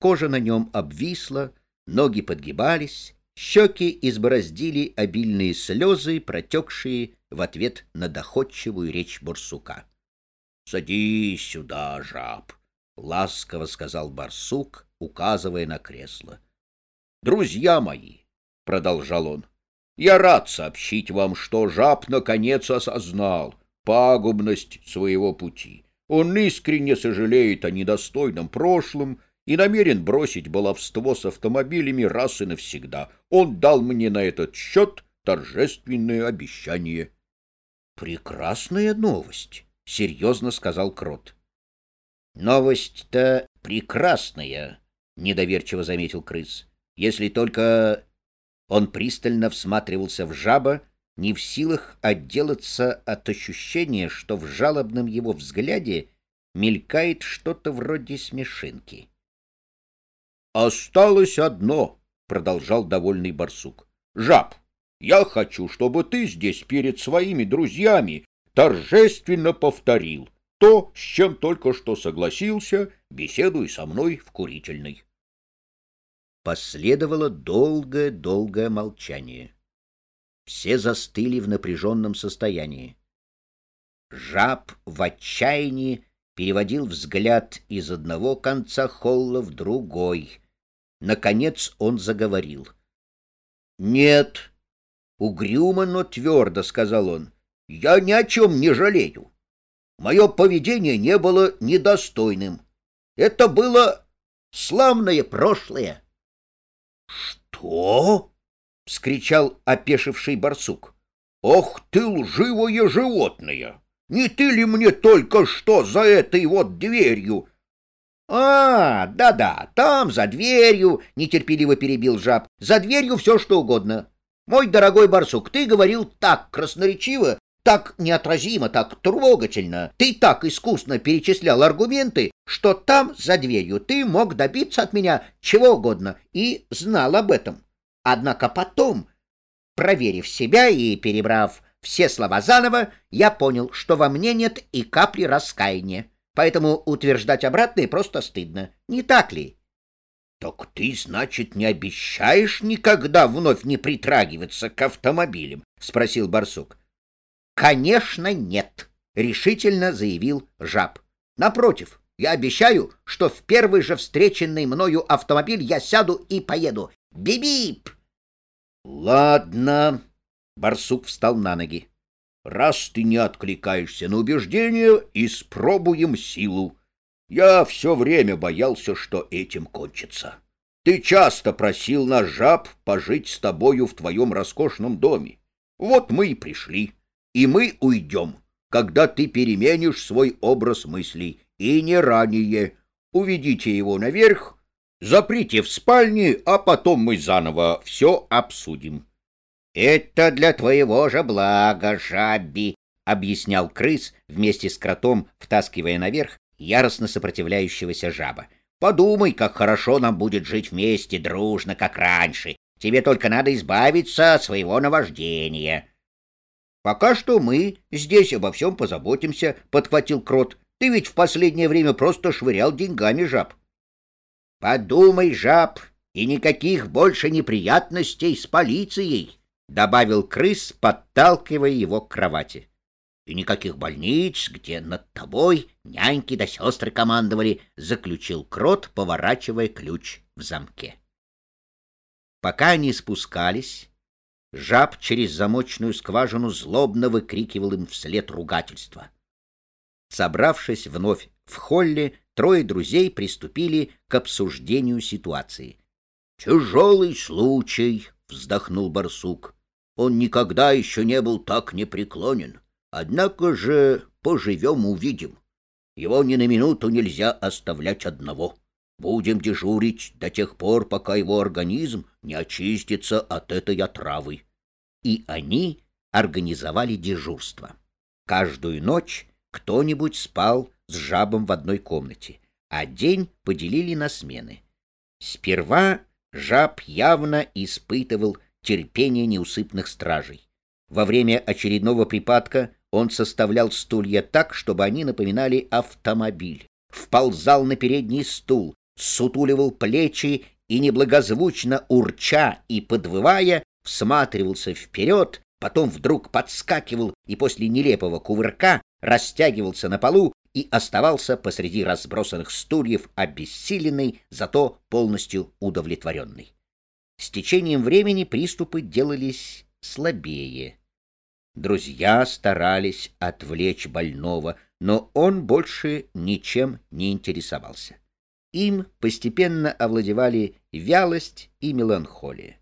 Кожа на нем обвисла, ноги подгибались, щеки избороздили обильные слезы, протекшие в ответ на доходчивую речь барсука. — Садись сюда, жаб, — ласково сказал барсук, указывая на кресло. — Друзья мои, — продолжал он, — я рад сообщить вам, что жаб наконец осознал пагубность своего пути. Он искренне сожалеет о недостойном прошлом и намерен бросить баловство с автомобилями раз и навсегда. Он дал мне на этот счет торжественное обещание. — Прекрасная новость, — серьезно сказал Крот. — Новость-то прекрасная, — недоверчиво заметил крыс. — Если только... Он пристально всматривался в жаба, не в силах отделаться от ощущения, что в жалобном его взгляде мелькает что-то вроде смешинки. «Осталось одно», — продолжал довольный барсук. «Жаб, я хочу, чтобы ты здесь перед своими друзьями торжественно повторил то, с чем только что согласился, беседуя со мной в курительной». Последовало долгое-долгое молчание. Все застыли в напряженном состоянии. Жаб в отчаянии переводил взгляд из одного конца холла в другой. Наконец он заговорил. — Нет, — угрюмо, но твердо сказал он, — я ни о чем не жалею. Мое поведение не было недостойным. Это было славное прошлое. — Что? — вскричал опешивший барсук. — Ох ты лживое животное! Не ты ли мне только что за этой вот дверью? — А, да-да, там, за дверью, — нетерпеливо перебил жаб, — за дверью все что угодно. Мой дорогой барсук, ты говорил так красноречиво, так неотразимо, так трогательно, ты так искусно перечислял аргументы, что там, за дверью, ты мог добиться от меня чего угодно и знал об этом. Однако потом, проверив себя и перебрав все слова заново, я понял, что во мне нет и капли раскаяния. Поэтому утверждать обратное просто стыдно. Не так ли? — Так ты, значит, не обещаешь никогда вновь не притрагиваться к автомобилям? — спросил барсук. — Конечно, нет, — решительно заявил жаб. — Напротив, я обещаю, что в первый же встреченный мною автомобиль я сяду и поеду. Бип-бип! — Ладно, Барсук встал на ноги. «Раз ты не откликаешься на убеждение, испробуем силу. Я все время боялся, что этим кончится. Ты часто просил наш жаб пожить с тобою в твоем роскошном доме. Вот мы и пришли, и мы уйдем, когда ты переменишь свой образ мыслей, и не ранее. Уведите его наверх, заприте в спальне, а потом мы заново все обсудим». «Это для твоего же блага, жабби», — объяснял крыс вместе с кротом, втаскивая наверх яростно сопротивляющегося жаба. «Подумай, как хорошо нам будет жить вместе, дружно, как раньше. Тебе только надо избавиться от своего наваждения». «Пока что мы здесь обо всем позаботимся», — подхватил крот. «Ты ведь в последнее время просто швырял деньгами, жаб». «Подумай, жаб, и никаких больше неприятностей с полицией» добавил крыс, подталкивая его к кровати. И никаких больниц, где над тобой няньки да сестры командовали, заключил крот, поворачивая ключ в замке. Пока они спускались, жаб через замочную скважину злобно выкрикивал им вслед ругательства. Собравшись вновь в холле, трое друзей приступили к обсуждению ситуации. «Тяжелый случай», — вздохнул барсук. Он никогда еще не был так непреклонен. Однако же поживем — увидим. Его ни на минуту нельзя оставлять одного. Будем дежурить до тех пор, пока его организм не очистится от этой отравы. И они организовали дежурство. Каждую ночь кто-нибудь спал с жабом в одной комнате, а день поделили на смены. Сперва жаб явно испытывал терпение неусыпных стражей. Во время очередного припадка он составлял стулья так, чтобы они напоминали автомобиль, вползал на передний стул, сутуливал плечи и, неблагозвучно урча и подвывая, всматривался вперед, потом вдруг подскакивал и после нелепого кувырка растягивался на полу и оставался посреди разбросанных стульев, обессиленный, зато полностью удовлетворенный. С течением времени приступы делались слабее. Друзья старались отвлечь больного, но он больше ничем не интересовался. Им постепенно овладевали вялость и меланхолия.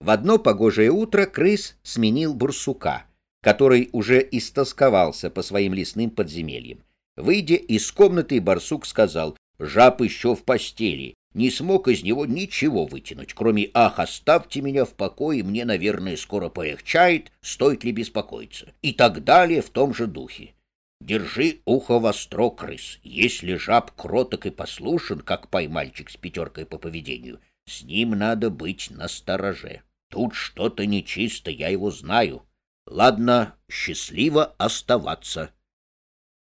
В одно погожее утро крыс сменил бурсука, который уже истосковался по своим лесным подземельям. Выйдя из комнаты, барсук сказал, «Жаб еще в постели, не смог из него ничего вытянуть, кроме «Ах, оставьте меня в покое, мне, наверное, скоро полегчает, стоит ли беспокоиться?» и так далее в том же духе. Держи ухо востро, крыс. Если жаб кроток и послушен, как поймальчик с пятеркой по поведению, с ним надо быть настороже. Тут что-то нечисто, я его знаю. Ладно, счастливо оставаться. —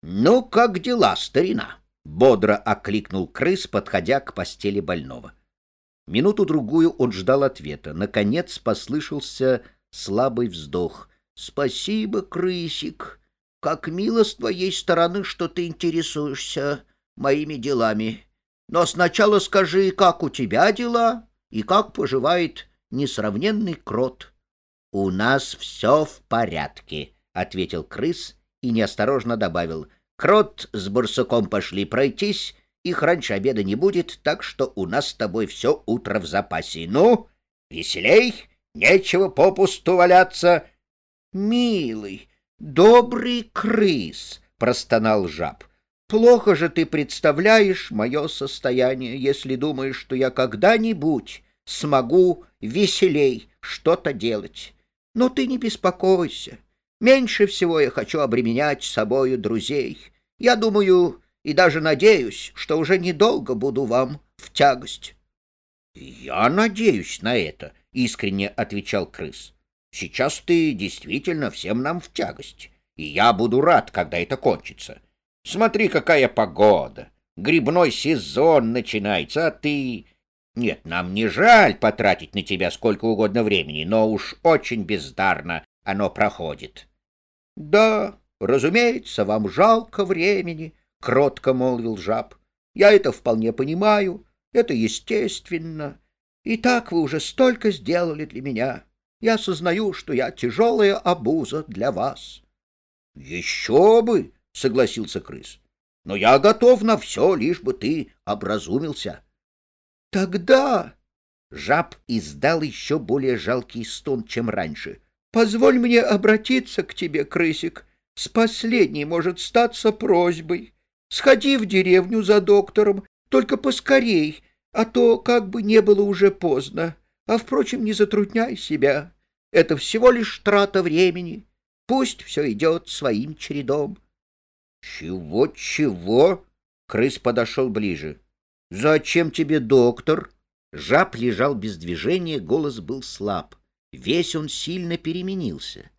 Ну, как дела, старина? — бодро окликнул крыс, подходя к постели больного. Минуту-другую он ждал ответа. Наконец послышался слабый вздох. — Спасибо, крысик. Как мило с твоей стороны, что ты интересуешься моими делами. Но сначала скажи, как у тебя дела и как поживает несравненный крот. — У нас все в порядке, — ответил крыс и неосторожно добавил. — Крот с барсуком пошли пройтись, их раньше обеда не будет, так что у нас с тобой все утро в запасе. Ну, веселей, нечего попусту валяться. — Милый, добрый крыс, — простонал жаб. — Плохо же ты представляешь мое состояние, если думаешь, что я когда-нибудь смогу веселей что-то делать. Но ты не беспокойся. Меньше всего я хочу обременять собою друзей. Я думаю и даже надеюсь, что уже недолго буду вам в тягость. — Я надеюсь на это, — искренне отвечал крыс. — Сейчас ты действительно всем нам в тягость, и я буду рад, когда это кончится. Смотри, какая погода! Грибной сезон начинается, а ты нет, нам не жаль потратить на тебя сколько угодно времени, но уж очень бездарно оно проходит. — Да, разумеется, вам жалко времени, — кротко молвил жаб. — Я это вполне понимаю, это естественно. И так вы уже столько сделали для меня. Я сознаю, что я тяжелая обуза для вас. — Еще бы, — согласился крыс. — Но я готов на все, лишь бы ты образумился. — Тогда жаб издал еще более жалкий стон, чем раньше. Позволь мне обратиться к тебе, крысик, с последней может статься просьбой. Сходи в деревню за доктором, только поскорей, а то как бы не было уже поздно. А, впрочем, не затрудняй себя. Это всего лишь трата времени. Пусть все идет своим чередом. Чего, чего? Крыс подошел ближе. «Зачем тебе доктор?» Жаб лежал без движения, голос был слаб. Весь он сильно переменился.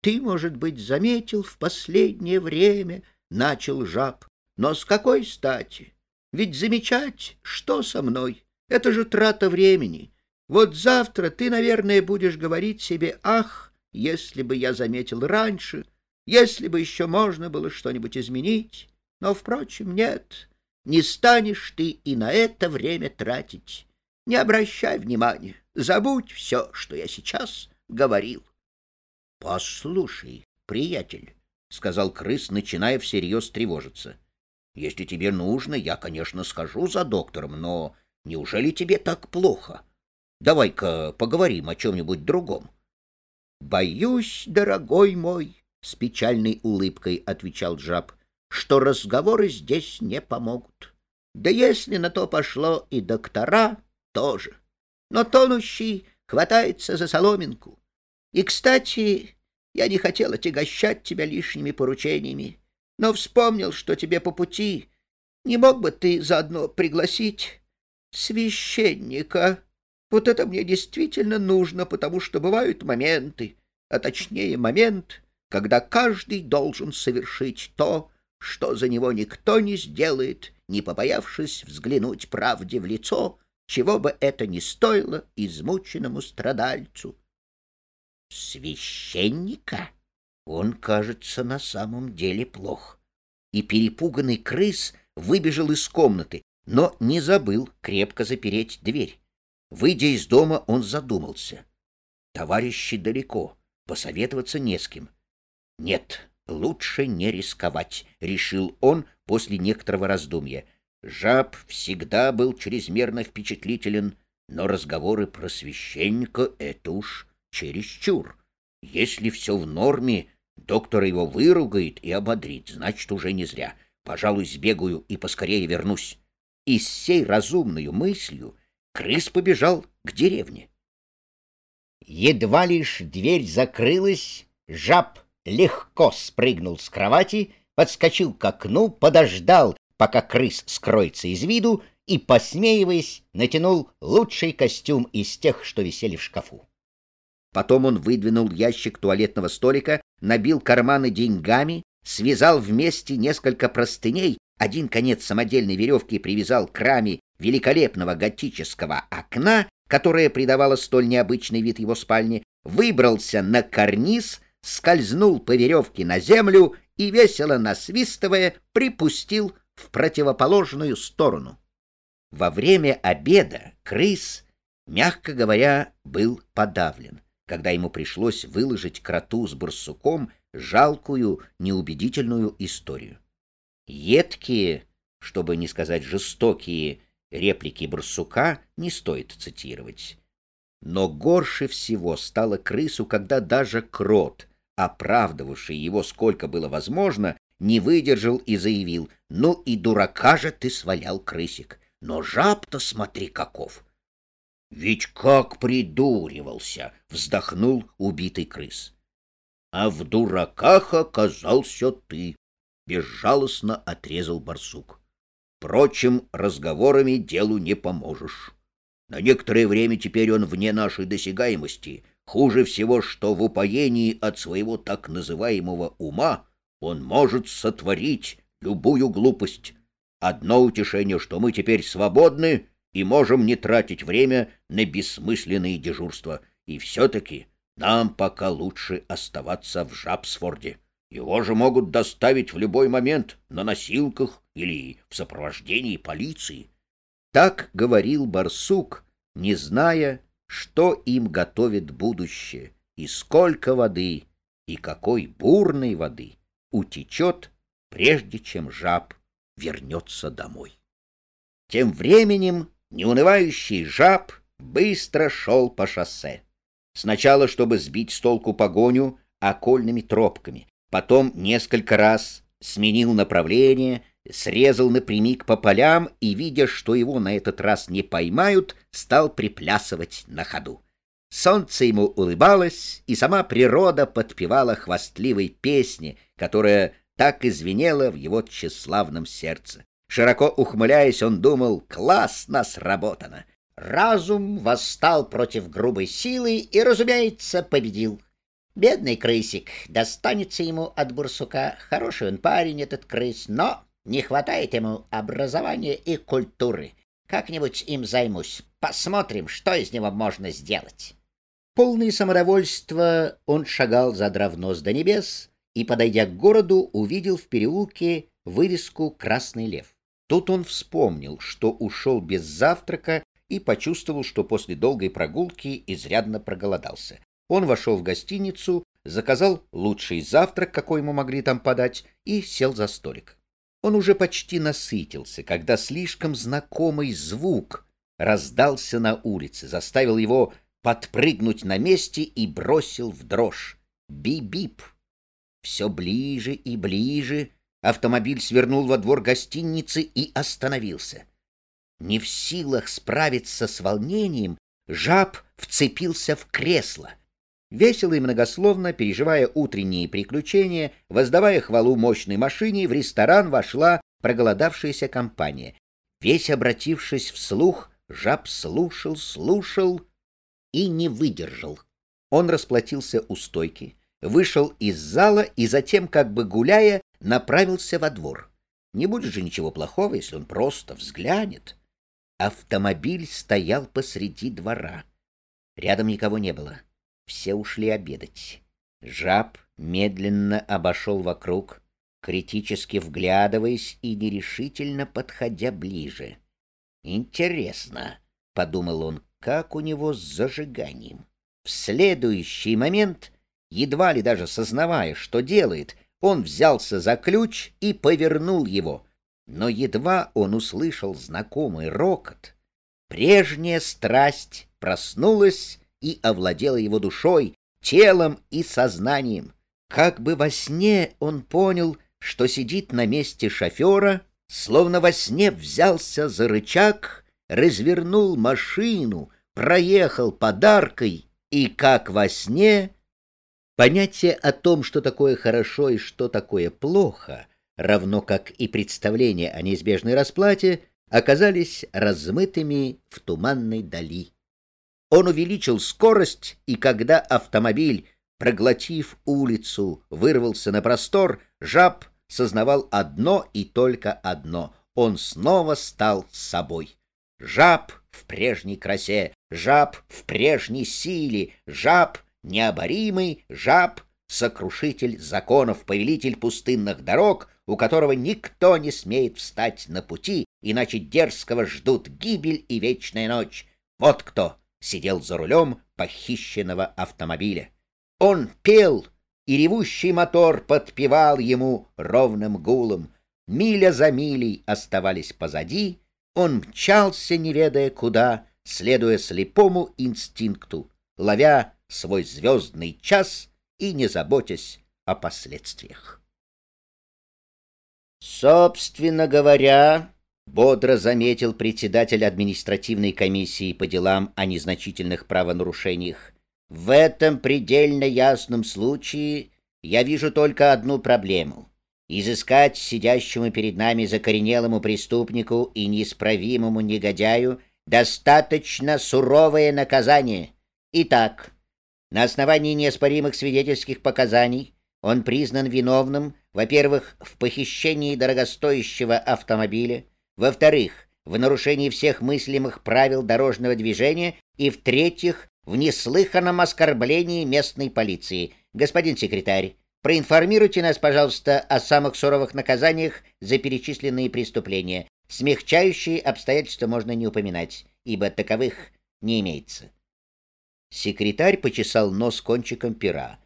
«Ты, может быть, заметил в последнее время...» — начал жаб. «Но с какой стати? Ведь замечать, что со мной? Это же трата времени. Вот завтра ты, наверное, будешь говорить себе «Ах, если бы я заметил раньше, если бы еще можно было что-нибудь изменить». Но, впрочем, нет, не станешь ты и на это время тратить. Не обращай внимания, забудь все, что я сейчас говорил. — Послушай, приятель, — сказал крыс, начиная всерьез тревожиться, — если тебе нужно, я, конечно, скажу за доктором, но неужели тебе так плохо? Давай-ка поговорим о чем-нибудь другом. — Боюсь, дорогой мой, — с печальной улыбкой отвечал жаб, — что разговоры здесь не помогут. Да если на то пошло и доктора, тоже. Но тонущий хватается за соломинку. И, кстати, я не хотел отягощать тебя лишними поручениями, но вспомнил, что тебе по пути. Не мог бы ты заодно пригласить священника? Вот это мне действительно нужно, потому что бывают моменты, а точнее момент, когда каждый должен совершить то, что за него никто не сделает, не побоявшись взглянуть правде в лицо чего бы это ни стоило измученному страдальцу. Священника? Он, кажется, на самом деле плох. И перепуганный крыс выбежал из комнаты, но не забыл крепко запереть дверь. Выйдя из дома, он задумался. Товарищи далеко, посоветоваться не с кем. Нет, лучше не рисковать, решил он после некоторого раздумья. Жаб всегда был чрезмерно впечатлителен, но разговоры про священника — это уж чересчур. Если все в норме, доктор его выругает и ободрит, значит, уже не зря. Пожалуй, сбегаю и поскорее вернусь. И с сей разумной мыслью крыс побежал к деревне. Едва лишь дверь закрылась, жаб легко спрыгнул с кровати, подскочил к окну, подождал, пока крыс скроется из виду, и, посмеиваясь, натянул лучший костюм из тех, что висели в шкафу. Потом он выдвинул ящик туалетного столика, набил карманы деньгами, связал вместе несколько простыней, один конец самодельной веревки привязал к раме великолепного готического окна, которое придавало столь необычный вид его спальни, выбрался на карниз, скользнул по веревке на землю и, весело насвистывая, припустил в противоположную сторону. Во время обеда крыс, мягко говоря, был подавлен, когда ему пришлось выложить кроту с барсуком жалкую, неубедительную историю. Едкие, чтобы не сказать жестокие, реплики барсука не стоит цитировать. Но горше всего стало крысу, когда даже крот, оправдывавший его сколько было возможно, не выдержал и заявил, «Ну и дурака же ты свалял, крысик, но жаб-то смотри каков!» «Ведь как придуривался!» — вздохнул убитый крыс. «А в дураках оказался ты!» — безжалостно отрезал барсук. «Впрочем, разговорами делу не поможешь. На некоторое время теперь он вне нашей досягаемости. Хуже всего, что в упоении от своего так называемого ума он может сотворить любую глупость. Одно утешение, что мы теперь свободны и можем не тратить время на бессмысленные дежурства. И все-таки нам пока лучше оставаться в Жабсфорде. Его же могут доставить в любой момент на носилках или в сопровождении полиции. Так говорил барсук, не зная, что им готовит будущее, и сколько воды, и какой бурной воды утечет, прежде чем жаб вернется домой. Тем временем неунывающий жаб быстро шел по шоссе. Сначала, чтобы сбить с толку погоню окольными тропками, потом несколько раз сменил направление, срезал напрямик по полям и, видя, что его на этот раз не поймают, стал приплясывать на ходу. Солнце ему улыбалось, и сама природа подпевала хвастливой песни, которая так извинела в его тщеславном сердце. Широко ухмыляясь, он думал, классно сработано. Разум восстал против грубой силы и, разумеется, победил. Бедный крысик, достанется ему от бурсука. Хороший он парень, этот крыс, но не хватает ему образования и культуры. Как-нибудь им займусь. Посмотрим, что из него можно сделать. Полный самодовольства он шагал, задрав нос до небес, и, подойдя к городу, увидел в переулке вывеску «Красный лев». Тут он вспомнил, что ушел без завтрака и почувствовал, что после долгой прогулки изрядно проголодался. Он вошел в гостиницу, заказал лучший завтрак, какой ему могли там подать, и сел за столик. Он уже почти насытился, когда слишком знакомый звук раздался на улице, заставил его подпрыгнуть на месте и бросил в дрожь. Би-бип! Все ближе и ближе автомобиль свернул во двор гостиницы и остановился. Не в силах справиться с волнением, жаб вцепился в кресло. Весело и многословно, переживая утренние приключения, воздавая хвалу мощной машине, в ресторан вошла проголодавшаяся компания. Весь обратившись вслух, жаб слушал, слушал и не выдержал. Он расплатился у стойки, вышел из зала и затем, как бы гуляя, направился во двор. Не будет же ничего плохого, если он просто взглянет. Автомобиль стоял посреди двора. Рядом никого не было. Все ушли обедать. Жаб медленно обошел вокруг, критически вглядываясь и нерешительно подходя ближе. «Интересно», — подумал он, — «как у него с зажиганием». В следующий момент, едва ли даже сознавая, что делает, он взялся за ключ и повернул его. Но едва он услышал знакомый рокот, прежняя страсть проснулась и овладела его душой, телом и сознанием. Как бы во сне он понял, что сидит на месте шофера, словно во сне взялся за рычаг, развернул машину, проехал подаркой, и как во сне понятие о том, что такое хорошо и что такое плохо, равно как и представление о неизбежной расплате, оказались размытыми в туманной дали. Он увеличил скорость, и когда автомобиль, проглотив улицу, вырвался на простор, жаб сознавал одно и только одно — он снова стал собой. Жаб в прежней красе, жаб в прежней силе, жаб необоримый, жаб сокрушитель законов, повелитель пустынных дорог, у которого никто не смеет встать на пути, иначе дерзкого ждут гибель и вечная ночь. Вот кто сидел за рулем похищенного автомобиля. Он пел, и ревущий мотор подпевал ему ровным гулом. Миля за милей оставались позади, он мчался, не ведая куда, следуя слепому инстинкту, ловя свой звездный час и не заботясь о последствиях. Собственно говоря, бодро заметил председатель административной комиссии по делам о незначительных правонарушениях, в этом предельно ясном случае я вижу только одну проблему — изыскать сидящему перед нами закоренелому преступнику и неисправимому негодяю достаточно суровое наказание. Итак, на основании неоспоримых свидетельских показаний он признан виновным, во-первых, в похищении дорогостоящего автомобиля, во-вторых, в нарушении всех мыслимых правил дорожного движения и, в-третьих, в неслыханном оскорблении местной полиции. Господин секретарь, проинформируйте нас, пожалуйста, о самых суровых наказаниях за перечисленные преступления. Смягчающие обстоятельства можно не упоминать, ибо таковых не имеется. Секретарь почесал нос кончиком пера.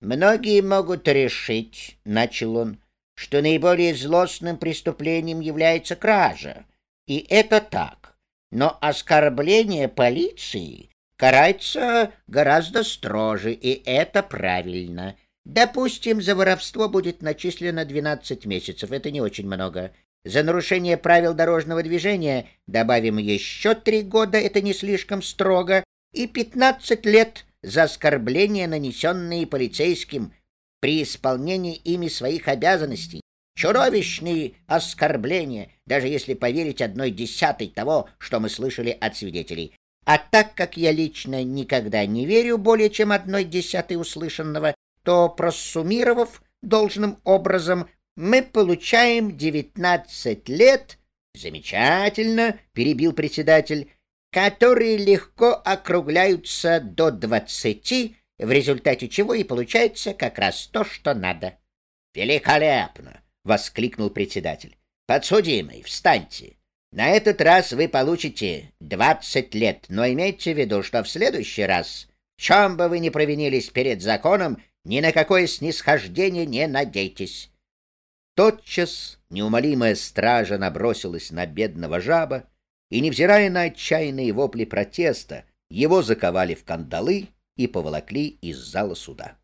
«Многие могут решить, — начал он, — что наиболее злостным преступлением является кража. И это так. Но оскорбление полиции карается гораздо строже, и это правильно. Допустим, за воровство будет начислено 12 месяцев, это не очень много. За нарушение правил дорожного движения добавим еще три года, это не слишком строго, и 15 лет за оскорбления, нанесенные полицейским при исполнении ими своих обязанностей. Чудовищные оскорбления, даже если поверить одной десятой того, что мы слышали от свидетелей. А так как я лично никогда не верю более чем одной десятой услышанного, то, просуммировав должным образом, мы получаем девятнадцать лет, замечательно, перебил председатель, которые легко округляются до двадцати, в результате чего и получается как раз то, что надо. Великолепно, воскликнул председатель. Подсудимый, встаньте. На этот раз вы получите двадцать лет, но имейте в виду, что в следующий раз, чем бы вы ни провинились перед законом, ни на какое снисхождение не надейтесь. Тотчас неумолимая стража набросилась на бедного жаба, и, невзирая на отчаянные вопли протеста, его заковали в кандалы и поволокли из зала суда.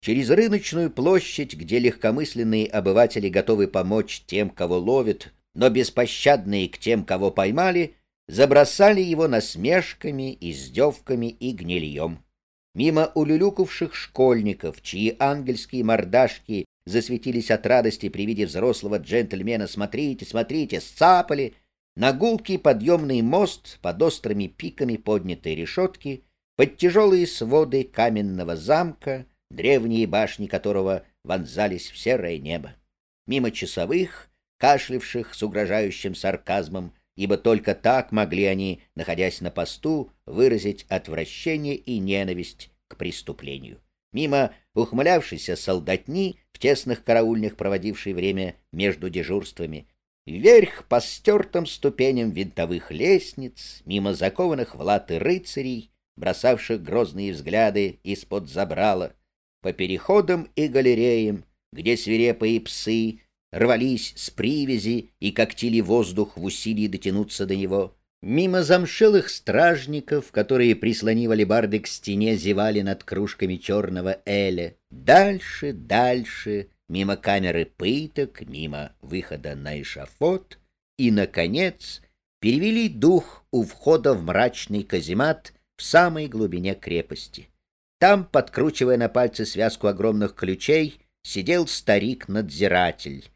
Через рыночную площадь, где легкомысленные обыватели готовы помочь тем, кого ловят, но беспощадные к тем, кого поймали, забросали его насмешками, издевками и гнильем. Мимо улюлюкавших школьников, чьи ангельские мордашки засветились от радости при виде взрослого джентльмена «Смотрите, смотрите, сцапали!» На гулкий подъемный мост под острыми пиками поднятой решетки, под тяжелые своды каменного замка, древние башни которого вонзались в серое небо. Мимо часовых, кашлявших с угрожающим сарказмом, ибо только так могли они, находясь на посту, выразить отвращение и ненависть к преступлению. Мимо ухмылявшейся солдатни, в тесных караульных проводившей время между дежурствами, вверх по стертым ступеням винтовых лестниц, мимо закованных в латы рыцарей, бросавших грозные взгляды из-под забрала, по переходам и галереям, где свирепые псы рвались с привязи и когтили воздух в усилии дотянуться до него, мимо замшелых стражников, которые, прислонивали барды к стене, зевали над кружками черного эля, дальше, дальше, мимо камеры пыток, мимо выхода на эшафот, и, наконец, перевели дух у входа в мрачный каземат в самой глубине крепости. Там, подкручивая на пальцы связку огромных ключей, сидел старик-надзиратель.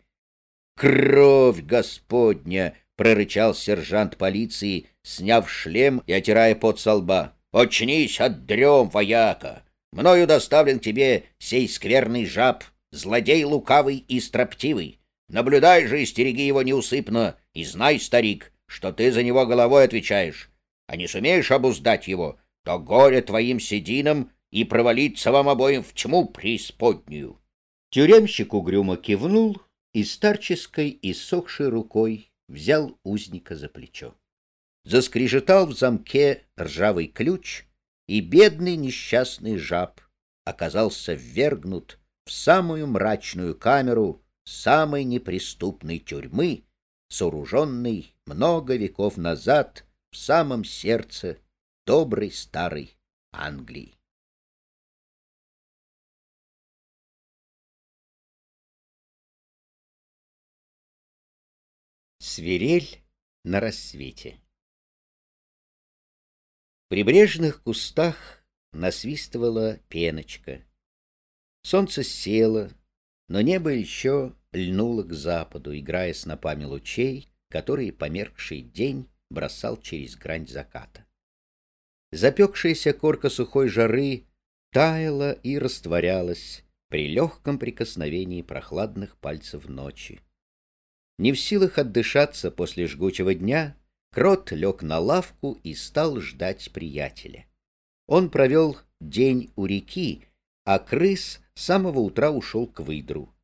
«Кровь Господня!» — прорычал сержант полиции, сняв шлем и отирая пот со лба. «Очнись от дрем, вояка! Мною доставлен тебе сей скверный жаб, злодей лукавый и строптивый. Наблюдай же и стереги его неусыпно, и знай, старик, что ты за него головой отвечаешь. А не сумеешь обуздать его, то горе твоим сединам и провалиться вам обоим в тьму преисподнюю. Тюремщик угрюмо кивнул и старческой иссохшей рукой взял узника за плечо. Заскрежетал в замке ржавый ключ, и бедный несчастный жаб оказался ввергнут в самую мрачную камеру самой неприступной тюрьмы, сооруженной много веков назад в самом сердце доброй старой Англии. Свирель на рассвете. В прибрежных кустах насвистывала пеночка. Солнце село, но небо еще льнуло к западу, играя с напами лучей, которые померкший день бросал через грань заката. Запекшаяся корка сухой жары таяла и растворялась при легком прикосновении прохладных пальцев ночи. Не в силах отдышаться после жгучего дня, Крот лег на лавку и стал ждать приятеля. Он провел день у реки, а крыс с самого утра ушел к выдру.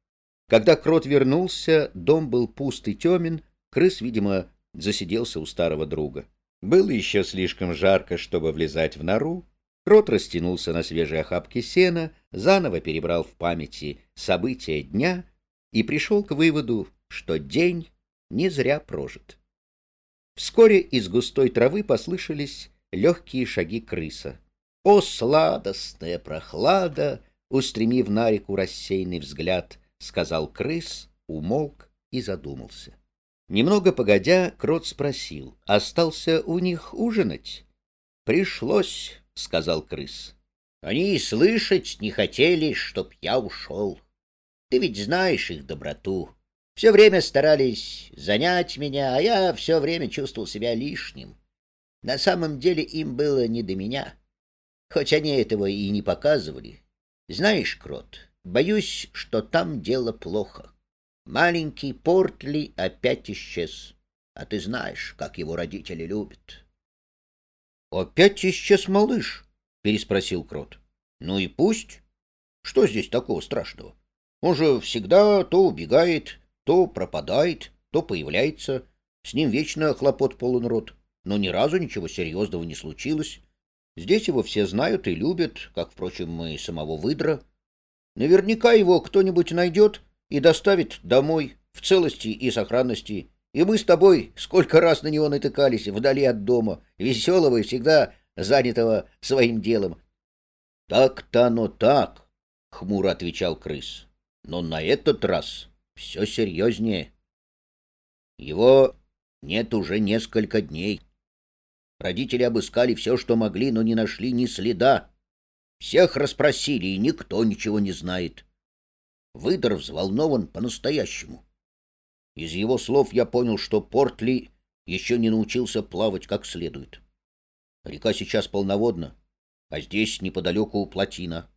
Когда Крот вернулся, дом был пуст и темен, крыс, видимо, засиделся у старого друга. Было еще слишком жарко, чтобы влезать в нору. Крот растянулся на свежей охапке сена, заново перебрал в памяти события дня и пришел к выводу, что день не зря прожит. Вскоре из густой травы послышались легкие шаги крыса. О, сладостная прохлада! Устремив на реку рассеянный взгляд, сказал крыс, умолк и задумался. Немного погодя, крот спросил, остался у них ужинать? Пришлось, сказал крыс. Они и слышать не хотели, чтоб я ушел. Ты ведь знаешь их доброту. Все время старались занять меня, а я все время чувствовал себя лишним. На самом деле им было не до меня, хоть они этого и не показывали. Знаешь, Крот, боюсь, что там дело плохо. Маленький Портли опять исчез, а ты знаешь, как его родители любят. — Опять исчез малыш? — переспросил Крот. — Ну и пусть. Что здесь такого страшного? Он же всегда то убегает, то пропадает, то появляется. С ним вечно хлопот полон рот. Но ни разу ничего серьезного не случилось. Здесь его все знают и любят, как, впрочем, и самого выдра. Наверняка его кто-нибудь найдет и доставит домой в целости и сохранности. И мы с тобой сколько раз на него натыкались вдали от дома, веселого и всегда занятого своим делом. — Так-то оно так, — хмуро отвечал крыс. — Но на этот раз все серьезнее. Его нет уже несколько дней. Родители обыскали все, что могли, но не нашли ни следа. Всех расспросили, и никто ничего не знает. Выдор взволнован по-настоящему. Из его слов я понял, что Портли еще не научился плавать как следует. Река сейчас полноводна, а здесь неподалеку плотина.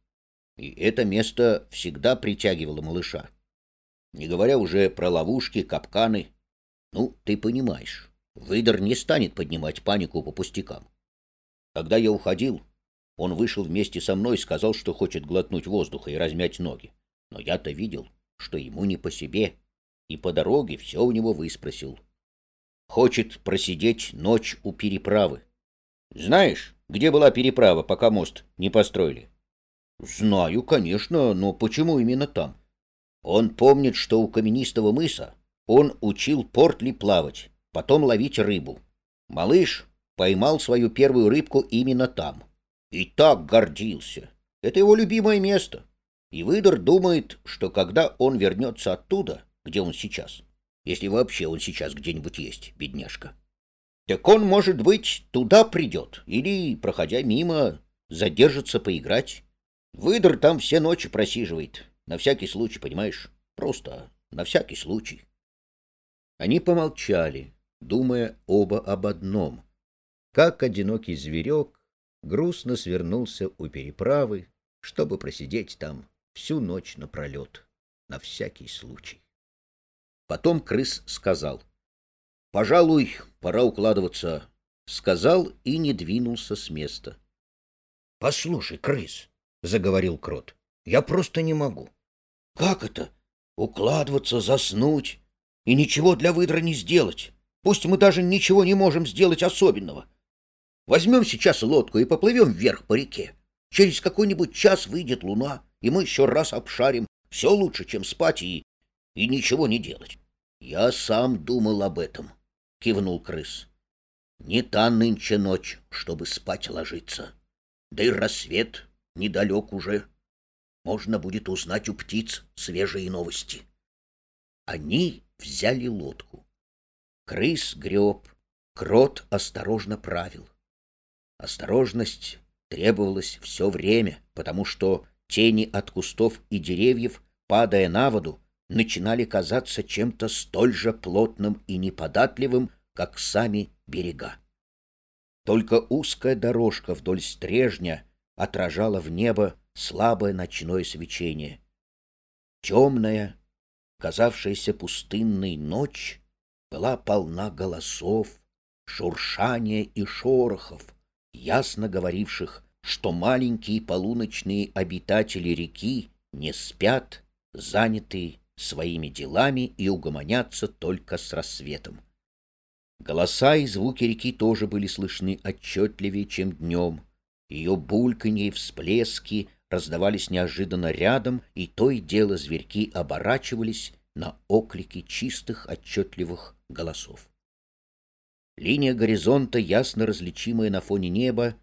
И это место всегда притягивало малыша. Не говоря уже про ловушки, капканы. Ну, ты понимаешь. Выдор не станет поднимать панику по пустякам. Когда я уходил, он вышел вместе со мной и сказал, что хочет глотнуть воздуха и размять ноги. Но я-то видел, что ему не по себе, и по дороге все у него выспросил. Хочет просидеть ночь у переправы. Знаешь, где была переправа, пока мост не построили? Знаю, конечно, но почему именно там? Он помнит, что у каменистого мыса он учил Портли плавать, потом ловить рыбу. Малыш поймал свою первую рыбку именно там. И так гордился. Это его любимое место. И выдор думает, что когда он вернется оттуда, где он сейчас, если вообще он сейчас где-нибудь есть, бедняжка, так он, может быть, туда придет или, проходя мимо, задержится поиграть. Выдор там все ночи просиживает, на всякий случай, понимаешь? Просто на всякий случай. Они помолчали, думая оба об одном. Как одинокий зверек грустно свернулся у переправы, чтобы просидеть там всю ночь напролет, на всякий случай. Потом крыс сказал, «Пожалуй, пора укладываться», сказал и не двинулся с места. «Послушай, крыс», — заговорил крот, — «я просто не могу». «Как это? Укладываться, заснуть и ничего для выдра не сделать? Пусть мы даже ничего не можем сделать особенного. Возьмем сейчас лодку и поплывем вверх по реке. Через какой-нибудь час выйдет луна, и мы еще раз обшарим. Все лучше, чем спать и, и ничего не делать. Я сам думал об этом, — кивнул крыс. Не та нынче ночь, чтобы спать ложиться. Да и рассвет недалек уже. Можно будет узнать у птиц свежие новости. Они взяли лодку. Крыс греб, крот осторожно правил. Осторожность требовалась все время, потому что тени от кустов и деревьев, падая на воду, начинали казаться чем-то столь же плотным и неподатливым, как сами берега. Только узкая дорожка вдоль стрежня отражала в небо слабое ночное свечение. Темная, казавшаяся пустынной ночь была полна голосов, шуршания и шорохов, ясно говоривших, что маленькие полуночные обитатели реки не спят, занятые своими делами и угомонятся только с рассветом. Голоса и звуки реки тоже были слышны отчетливее, чем днем. Ее бульканье и всплески раздавались неожиданно рядом, и то и дело зверьки оборачивались на оклики чистых отчетливых голосов. Линия горизонта, ясно различимая на фоне неба,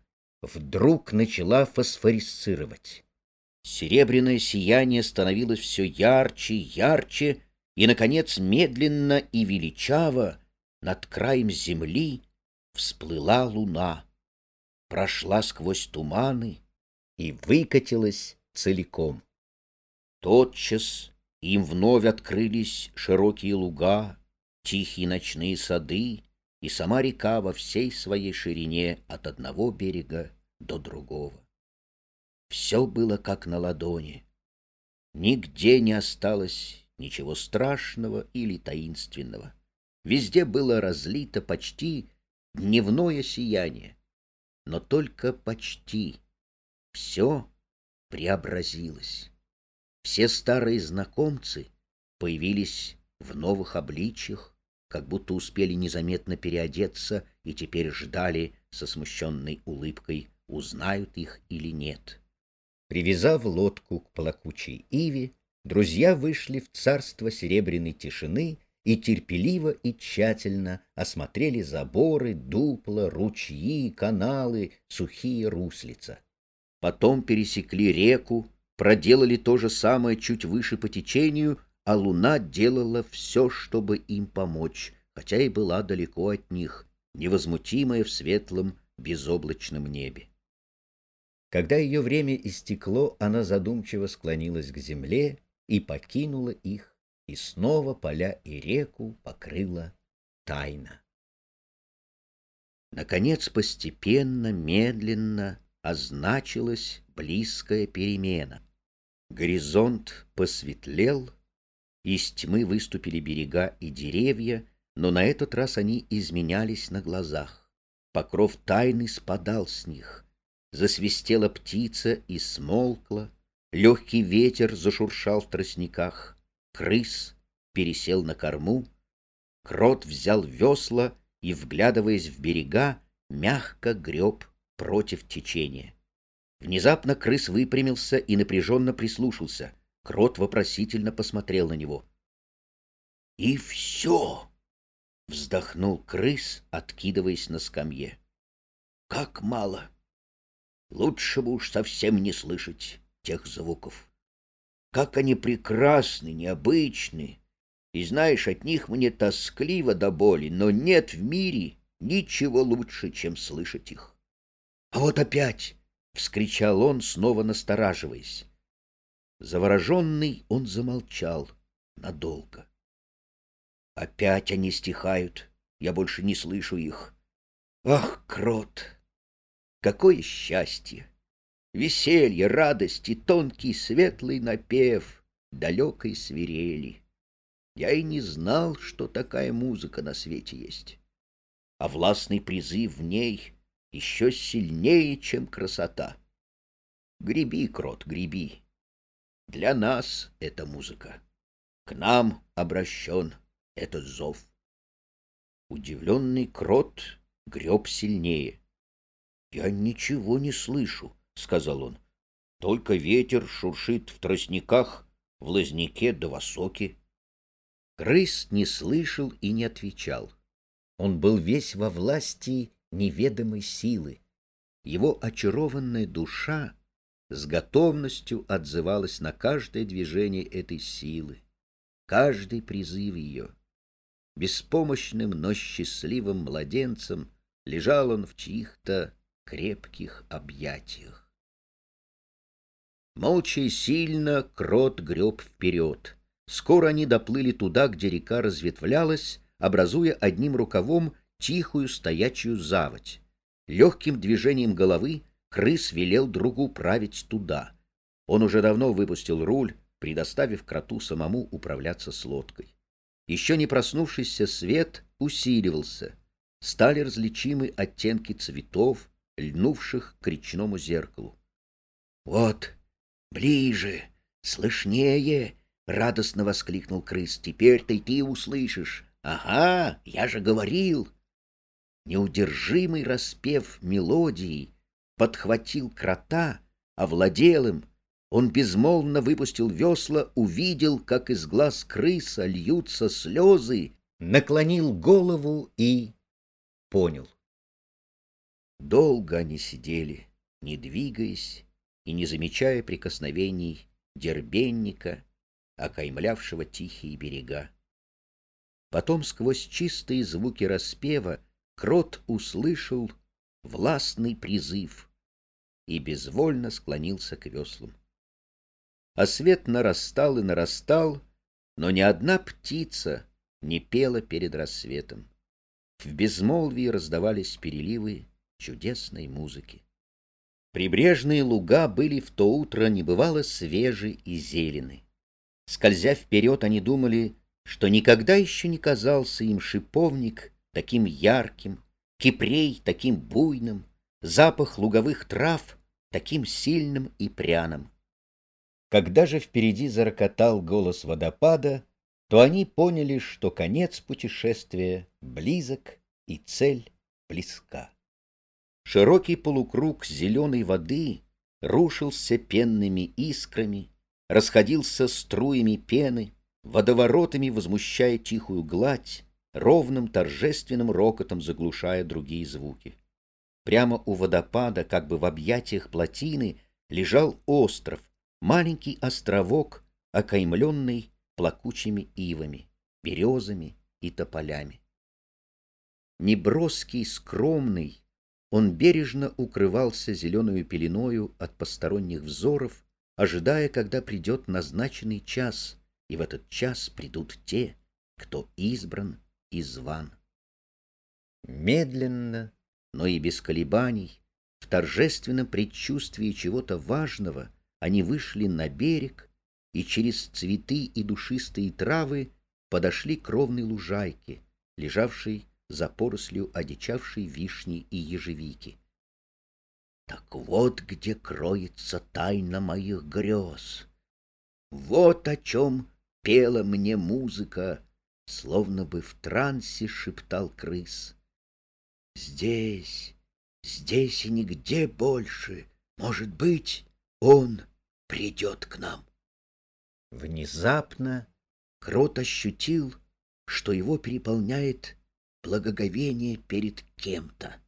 вдруг начала фосфорисцировать. Серебряное сияние становилось все ярче, ярче, и, наконец, медленно и величаво над краем земли всплыла луна, прошла сквозь туманы и выкатилась целиком. Тотчас им вновь открылись широкие луга, тихие ночные сады и сама река во всей своей ширине от одного берега до другого. Все было как на ладони. Нигде не осталось ничего страшного или таинственного. Везде было разлито почти дневное сияние, но только почти. Все преобразилось. Все старые знакомцы появились в новых обличьях, как будто успели незаметно переодеться и теперь ждали со смущенной улыбкой, узнают их или нет. Привязав лодку к плакучей иве, друзья вышли в царство серебряной тишины и терпеливо и тщательно осмотрели заборы, дупла, ручьи, каналы, сухие руслица. Потом пересекли реку, проделали то же самое чуть выше по течению, а луна делала все, чтобы им помочь, хотя и была далеко от них, невозмутимая в светлом безоблачном небе. Когда ее время истекло, она задумчиво склонилась к земле и покинула их, и снова поля и реку покрыла тайна. Наконец, постепенно, медленно означилась близкая перемена. Горизонт посветлел, из тьмы выступили берега и деревья, но на этот раз они изменялись на глазах. Покров тайны спадал с них. Засвистела птица и смолкла, легкий ветер зашуршал в тростниках, крыс пересел на корму, крот взял весла и, вглядываясь в берега, мягко греб против течения. Внезапно крыс выпрямился и напряженно прислушался. Крот вопросительно посмотрел на него. — И все! — вздохнул крыс, откидываясь на скамье. — Как мало! Лучше бы уж совсем не слышать тех звуков. Как они прекрасны, необычны! И знаешь, от них мне тоскливо до боли, но нет в мире ничего лучше, чем слышать их. А вот опять! — вскричал он, снова настораживаясь. Завороженный он замолчал надолго. Опять они стихают, я больше не слышу их. Ах, крот! Какое счастье! Веселье, радость и тонкий светлый напев далекой свирели. Я и не знал, что такая музыка на свете есть. А властный призыв в ней еще сильнее, чем красота. Греби, крот, греби. Для нас это музыка. К нам обращен этот зов. Удивленный крот греб сильнее. — Я ничего не слышу, — сказал он. — Только ветер шуршит в тростниках, в лозняке да в осоке. Крыс не слышал и не отвечал. Он был весь во власти неведомой силы. Его очарованная душа с готовностью отзывалась на каждое движение этой силы, каждый призыв ее. Беспомощным, но счастливым младенцем лежал он в чьих-то крепких объятиях. Молча и сильно крот греб вперед. Скоро они доплыли туда, где река разветвлялась, образуя одним рукавом тихую стоячую заводь. Легким движением головы крыс велел другу править туда. Он уже давно выпустил руль, предоставив кроту самому управляться с лодкой. Еще не проснувшийся свет усиливался. Стали различимы оттенки цветов, льнувших к речному зеркалу. — Вот, ближе, слышнее! — радостно воскликнул крыс. — Теперь-то и ты услышишь. — Ага, я же говорил! Неудержимый распев мелодии подхватил крота, овладел им. Он безмолвно выпустил весла, увидел, как из глаз крыса льются слезы, наклонил голову и понял. Долго они сидели, не двигаясь и не замечая прикосновений дербенника, окаймлявшего тихие берега. Потом сквозь чистые звуки распева Крот услышал властный призыв и безвольно склонился к веслам. А свет нарастал и нарастал, но ни одна птица не пела перед рассветом. В безмолвии раздавались переливы чудесной музыки. Прибрежные луга были в то утро небывало свежи и зелены. Скользя вперед, они думали, что никогда еще не казался им шиповник таким ярким, кипрей таким буйным, запах луговых трав таким сильным и пряным. Когда же впереди зарокотал голос водопада, то они поняли, что конец путешествия близок и цель близка. Широкий полукруг зеленой воды рушился пенными искрами, расходился струями пены, водоворотами возмущая тихую гладь, ровным торжественным рокотом заглушая другие звуки. Прямо у водопада, как бы в объятиях плотины, лежал остров, маленький островок, окаймленный плакучими ивами, березами и тополями. Неброский, скромный, он бережно укрывался зеленую пеленою от посторонних взоров, ожидая, когда придет назначенный час, и в этот час придут те, кто избран и зван. Медленно, но и без колебаний, в торжественном предчувствии чего-то важного, они вышли на берег и через цветы и душистые травы подошли к ровной лужайке, лежавший за порослью одичавшей вишни и ежевики. Так вот где кроется тайна моих грез. Вот о чем пела мне музыка, словно бы в трансе шептал крыс. Здесь, здесь и нигде больше, может быть, он придет к нам. Внезапно Крот ощутил, что его переполняет благоговение перед кем-то.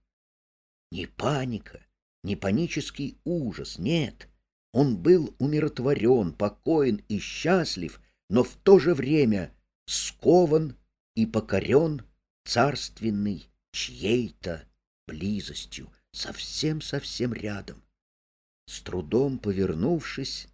Не паника, не панический ужас, нет. Он был умиротворен, покоен и счастлив, но в то же время скован и покорен царственной чьей-то близостью, совсем-совсем рядом. С трудом повернувшись,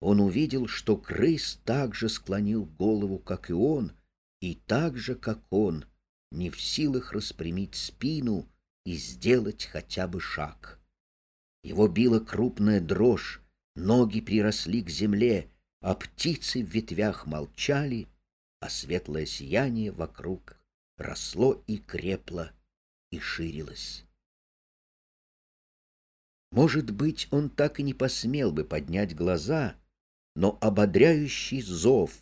он увидел, что крыс также склонил голову, как и он, и так же, как он, не в силах распрямить спину и сделать хотя бы шаг. Его била крупная дрожь, ноги приросли к земле, а птицы в ветвях молчали, а светлое сияние вокруг росло и крепло и ширилось. Может быть, он так и не посмел бы поднять глаза, но ободряющий зов,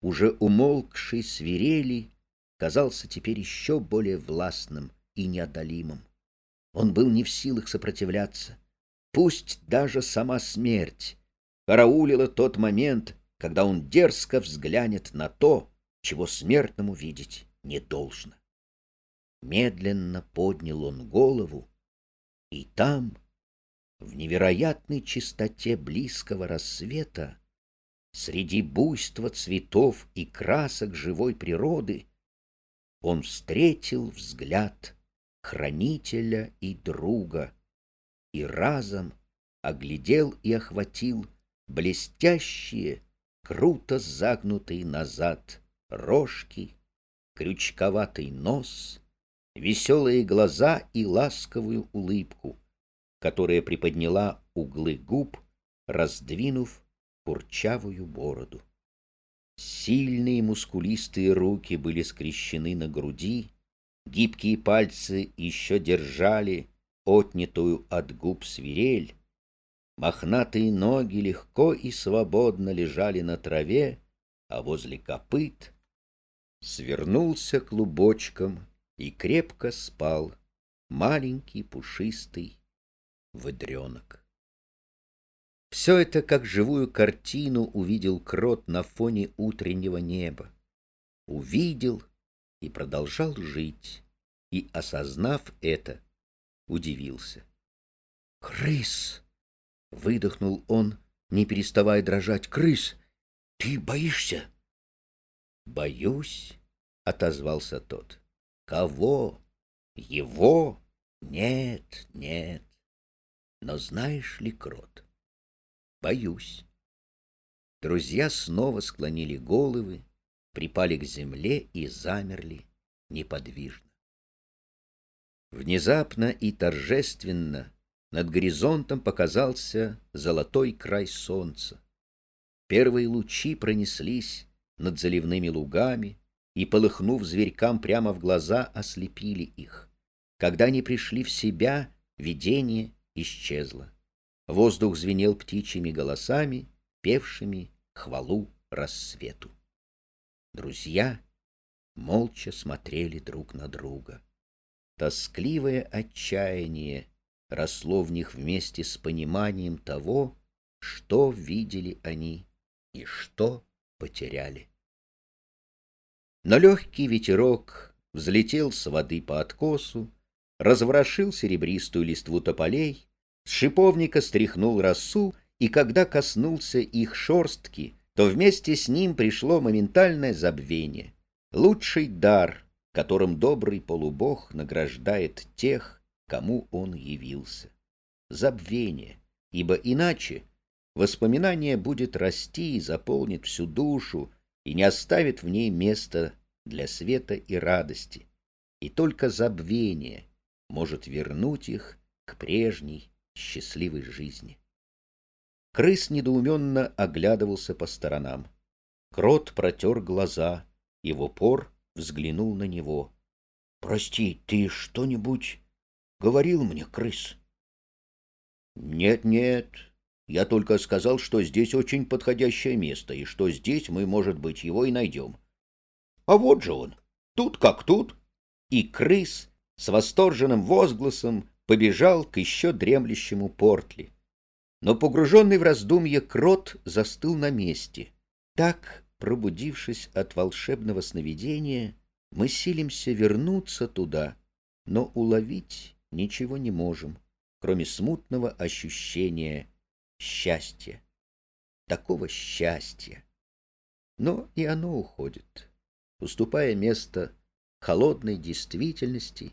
уже умолкший свирели, казался теперь еще более властным и неодолимым. Он был не в силах сопротивляться. Пусть даже сама смерть караулила тот момент, когда он дерзко взглянет на то, чего смертному видеть не должно. Медленно поднял он голову, и там, в невероятной чистоте близкого рассвета, среди буйства цветов и красок живой природы, он встретил взгляд хранителя и друга и разом оглядел и охватил блестящие, круто загнутые назад рожки, крючковатый нос, веселые глаза и ласковую улыбку, которая приподняла углы губ, раздвинув курчавую бороду. Сильные мускулистые руки были скрещены на груди, гибкие пальцы еще держали отнятую от губ свирель, мохнатые ноги легко и свободно лежали на траве, а возле копыт свернулся клубочком и крепко спал маленький пушистый выдренок. Все это, как живую картину, увидел крот на фоне утреннего неба. Увидел и продолжал жить, и, осознав это, удивился. «Крыс!» — выдохнул он, не переставая дрожать. «Крыс! Ты боишься?» «Боюсь», — отозвался тот. «Кого? Его? Нет, нет. Но знаешь ли, крот, боюсь. Друзья снова склонили головы, припали к земле и замерли неподвижно. Внезапно и торжественно над горизонтом показался золотой край солнца. Первые лучи пронеслись над заливными лугами и, полыхнув зверькам прямо в глаза, ослепили их. Когда они пришли в себя, видение исчезло. Воздух звенел птичьими голосами, певшими хвалу рассвету. Друзья молча смотрели друг на друга. Тоскливое отчаяние росло в них вместе с пониманием того, что видели они и что потеряли. Но легкий ветерок взлетел с воды по откосу, разворошил серебристую листву тополей, с шиповника стряхнул росу, и когда коснулся их шорстки, то вместе с ним пришло моментальное забвение. Лучший дар, которым добрый полубог награждает тех, кому он явился. Забвение, ибо иначе воспоминание будет расти и заполнит всю душу и не оставит в ней места для света и радости. И только забвение может вернуть их к прежней счастливой жизни. Крыс недоуменно оглядывался по сторонам. Крот протер глаза и в упор взглянул на него. — Прости, ты что-нибудь говорил мне, крыс? — Нет, нет, я только сказал, что здесь очень подходящее место, и что здесь мы, может быть, его и найдем. А вот же он, тут как тут. И крыс с восторженным возгласом побежал к еще дремлющему портли. Но погруженный в раздумье крот застыл на месте. Так, пробудившись от волшебного сновидения, мы силимся вернуться туда, но уловить ничего не можем, кроме смутного ощущения счастья. Такого счастья. Но и оно уходит, уступая место холодной действительности,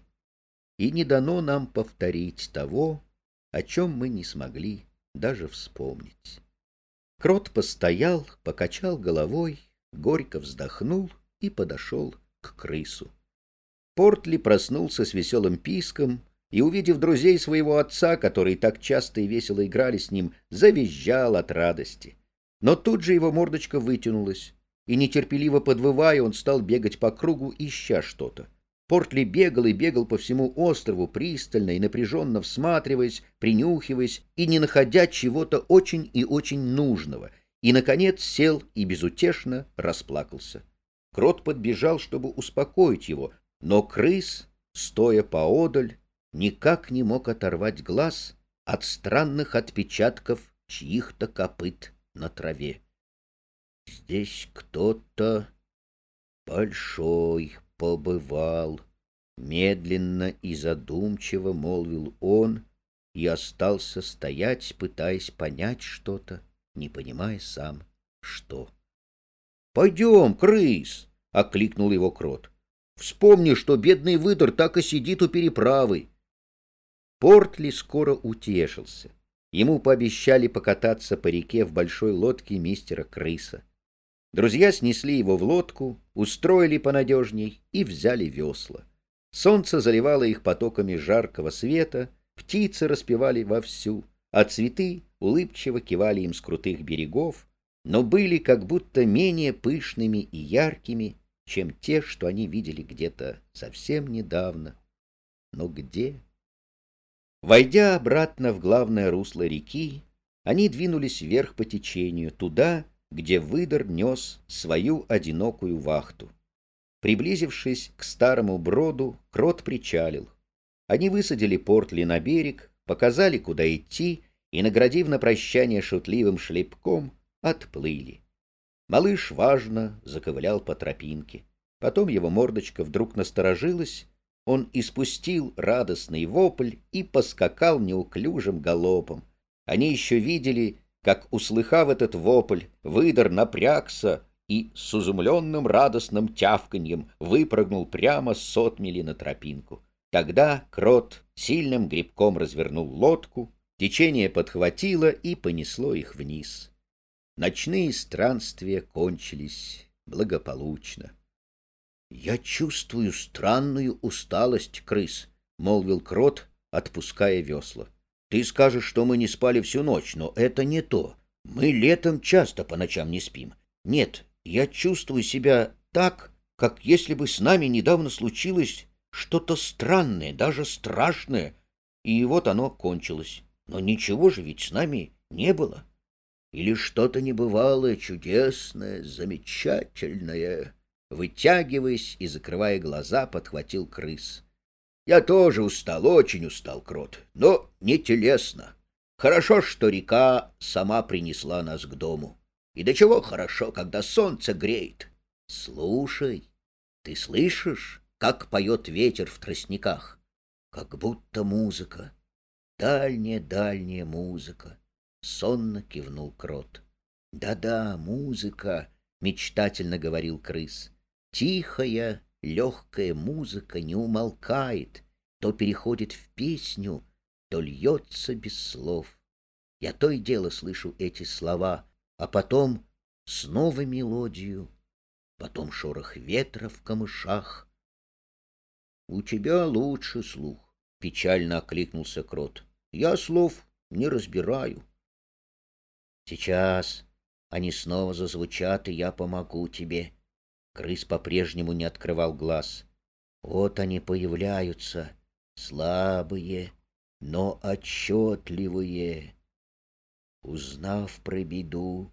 и не дано нам повторить того, о чем мы не смогли даже вспомнить. Крот постоял, покачал головой, горько вздохнул и подошел к крысу. Портли проснулся с веселым писком, и, увидев друзей своего отца, которые так часто и весело играли с ним, завизжал от радости. Но тут же его мордочка вытянулась, и, нетерпеливо подвывая, он стал бегать по кругу, ища что-то. Портли бегал и бегал по всему острову, пристально и напряженно всматриваясь, принюхиваясь и не находя чего-то очень и очень нужного, и, наконец, сел и безутешно расплакался. Крот подбежал, чтобы успокоить его, но крыс, стоя поодаль, никак не мог оторвать глаз от странных отпечатков чьих-то копыт на траве. Здесь кто-то большой побывал, медленно и задумчиво молвил он и остался стоять, пытаясь понять что-то, не понимая сам, что. — Пойдем, крыс! — окликнул его крот. — Вспомни, что бедный выдор так и сидит у переправы. Портли скоро утешился. Ему пообещали покататься по реке в большой лодке мистера Крыса. Друзья снесли его в лодку, устроили понадежней и взяли весла. Солнце заливало их потоками жаркого света, птицы распевали вовсю, а цветы улыбчиво кивали им с крутых берегов, но были как будто менее пышными и яркими, чем те, что они видели где-то совсем недавно. Но где? Войдя обратно в главное русло реки, они двинулись вверх по течению, туда, где выдор нес свою одинокую вахту. Приблизившись к старому броду, крот причалил. Они высадили портли на берег, показали, куда идти, и, наградив на прощание шутливым шлепком, отплыли. Малыш важно заковылял по тропинке. Потом его мордочка вдруг насторожилась он испустил радостный вопль и поскакал неуклюжим галопом. Они еще видели, как, услыхав этот вопль, выдор напрягся и с изумленным радостным тявканьем выпрыгнул прямо с отмели на тропинку. Тогда крот сильным грибком развернул лодку, течение подхватило и понесло их вниз. Ночные странствия кончились благополучно. Я чувствую странную усталость, крыс, молвил крот, отпуская весла. Ты скажешь, что мы не спали всю ночь, но это не то. Мы летом часто по ночам не спим. Нет, я чувствую себя так, как если бы с нами недавно случилось что-то странное, даже страшное, и вот оно кончилось. Но ничего же ведь с нами не было. Или что-то небывалое, чудесное, замечательное. Вытягиваясь и закрывая глаза, подхватил крыс. Я тоже устал, очень устал, крот, но не телесно. Хорошо, что река сама принесла нас к дому. И до чего хорошо, когда солнце греет. Слушай, ты слышишь, как поет ветер в тростниках? Как будто музыка. Дальняя-дальняя музыка. Сонно кивнул крот. Да-да, музыка, мечтательно говорил крыс. Тихая, легкая музыка не умолкает, то переходит в песню, то льется без слов. Я то и дело слышу эти слова, а потом снова мелодию, потом шорох ветра в камышах. — У тебя лучше слух, — печально окликнулся крот. — Я слов не разбираю. — Сейчас они снова зазвучат, и я помогу тебе. Крыс по-прежнему не открывал глаз. Вот они появляются, слабые, но отчетливые. Узнав про беду,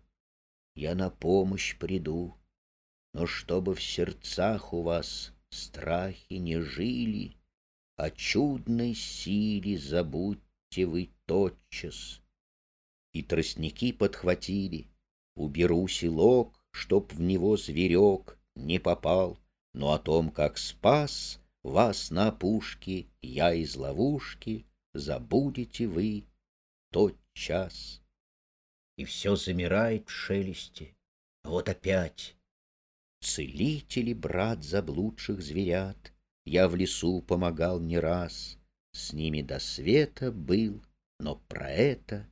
я на помощь приду, но чтобы в сердцах у вас страхи не жили, о чудной силе забудьте вы тотчас. И тростники подхватили, уберу селок, чтоб в него зверек не попал, но о том, как спас вас на опушке я из ловушки, забудете вы тот час. И все замирает в шелесте, вот опять. Целители, брат заблудших зверят, я в лесу помогал не раз, с ними до света был, но про это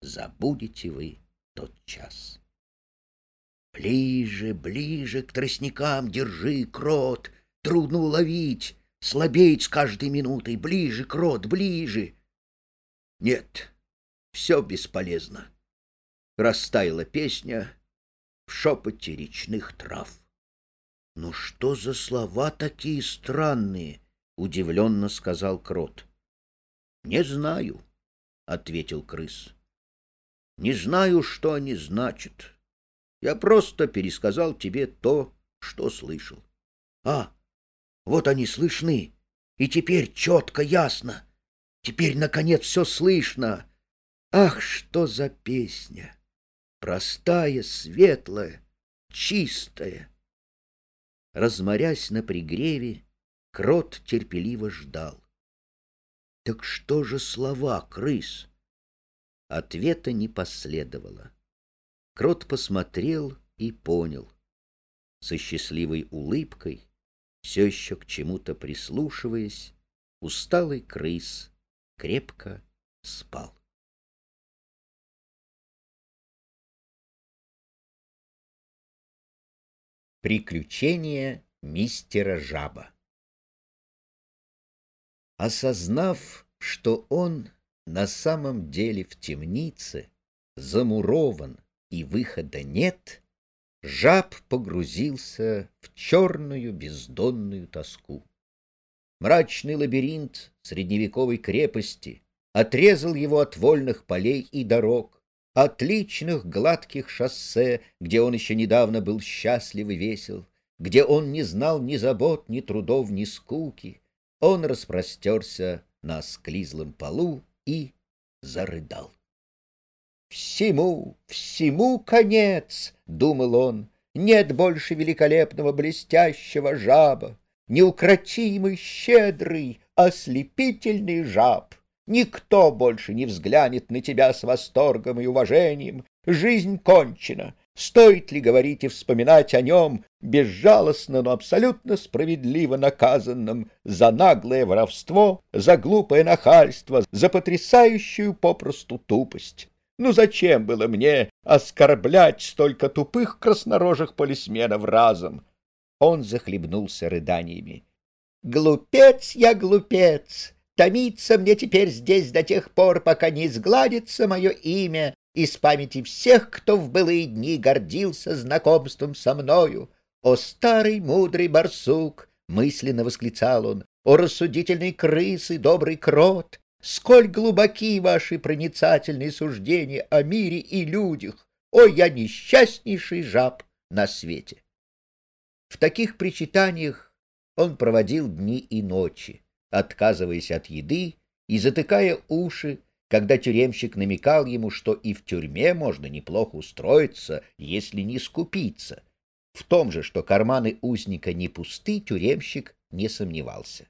забудете вы тот час. Ближе, ближе к тростникам держи, крот, трудно уловить, слабеет с каждой минутой, ближе, крот, ближе. Нет, все бесполезно. Растаяла песня в шепоте речных трав. «Ну что за слова такие странные?» — удивленно сказал крот. «Не знаю», — ответил крыс. «Не знаю, что они значат. Я просто пересказал тебе то, что слышал. А, вот они слышны, и теперь четко, ясно. Теперь, наконец, все слышно. Ах, что за песня! Простая, светлая, чистая. Разморясь на пригреве, крот терпеливо ждал. Так что же слова, крыс? Ответа не последовало. Крот посмотрел и понял. Со счастливой улыбкой, все еще к чему-то прислушиваясь, усталый крыс крепко спал. Приключения мистера Жаба Осознав, что он на самом деле в темнице, замурован и выхода нет, жаб погрузился в черную бездонную тоску. Мрачный лабиринт средневековой крепости отрезал его от вольных полей и дорог, отличных гладких шоссе, где он еще недавно был счастлив и весел, где он не знал ни забот, ни трудов, ни скуки, он распростерся на склизлом полу и зарыдал. «Всему, всему конец!» — думал он. «Нет больше великолепного блестящего жаба, неукротимый, щедрый, ослепительный жаб. Никто больше не взглянет на тебя с восторгом и уважением. Жизнь кончена. Стоит ли говорить и вспоминать о нем, безжалостно, но абсолютно справедливо наказанном за наглое воровство, за глупое нахальство, за потрясающую попросту тупость? Ну зачем было мне оскорблять столько тупых краснорожих полисменов разом? Он захлебнулся рыданиями. «Глупец я, глупец! Томиться мне теперь здесь до тех пор, пока не сгладится мое имя из памяти всех, кто в былые дни гордился знакомством со мною. О, старый мудрый барсук! — мысленно восклицал он. О, рассудительный крысы, добрый крот! Сколь глубоки ваши проницательные суждения о мире и людях! О, я несчастнейший жаб на свете! В таких причитаниях он проводил дни и ночи отказываясь от еды и затыкая уши, когда тюремщик намекал ему, что и в тюрьме можно неплохо устроиться, если не скупиться. В том же, что карманы узника не пусты, тюремщик не сомневался.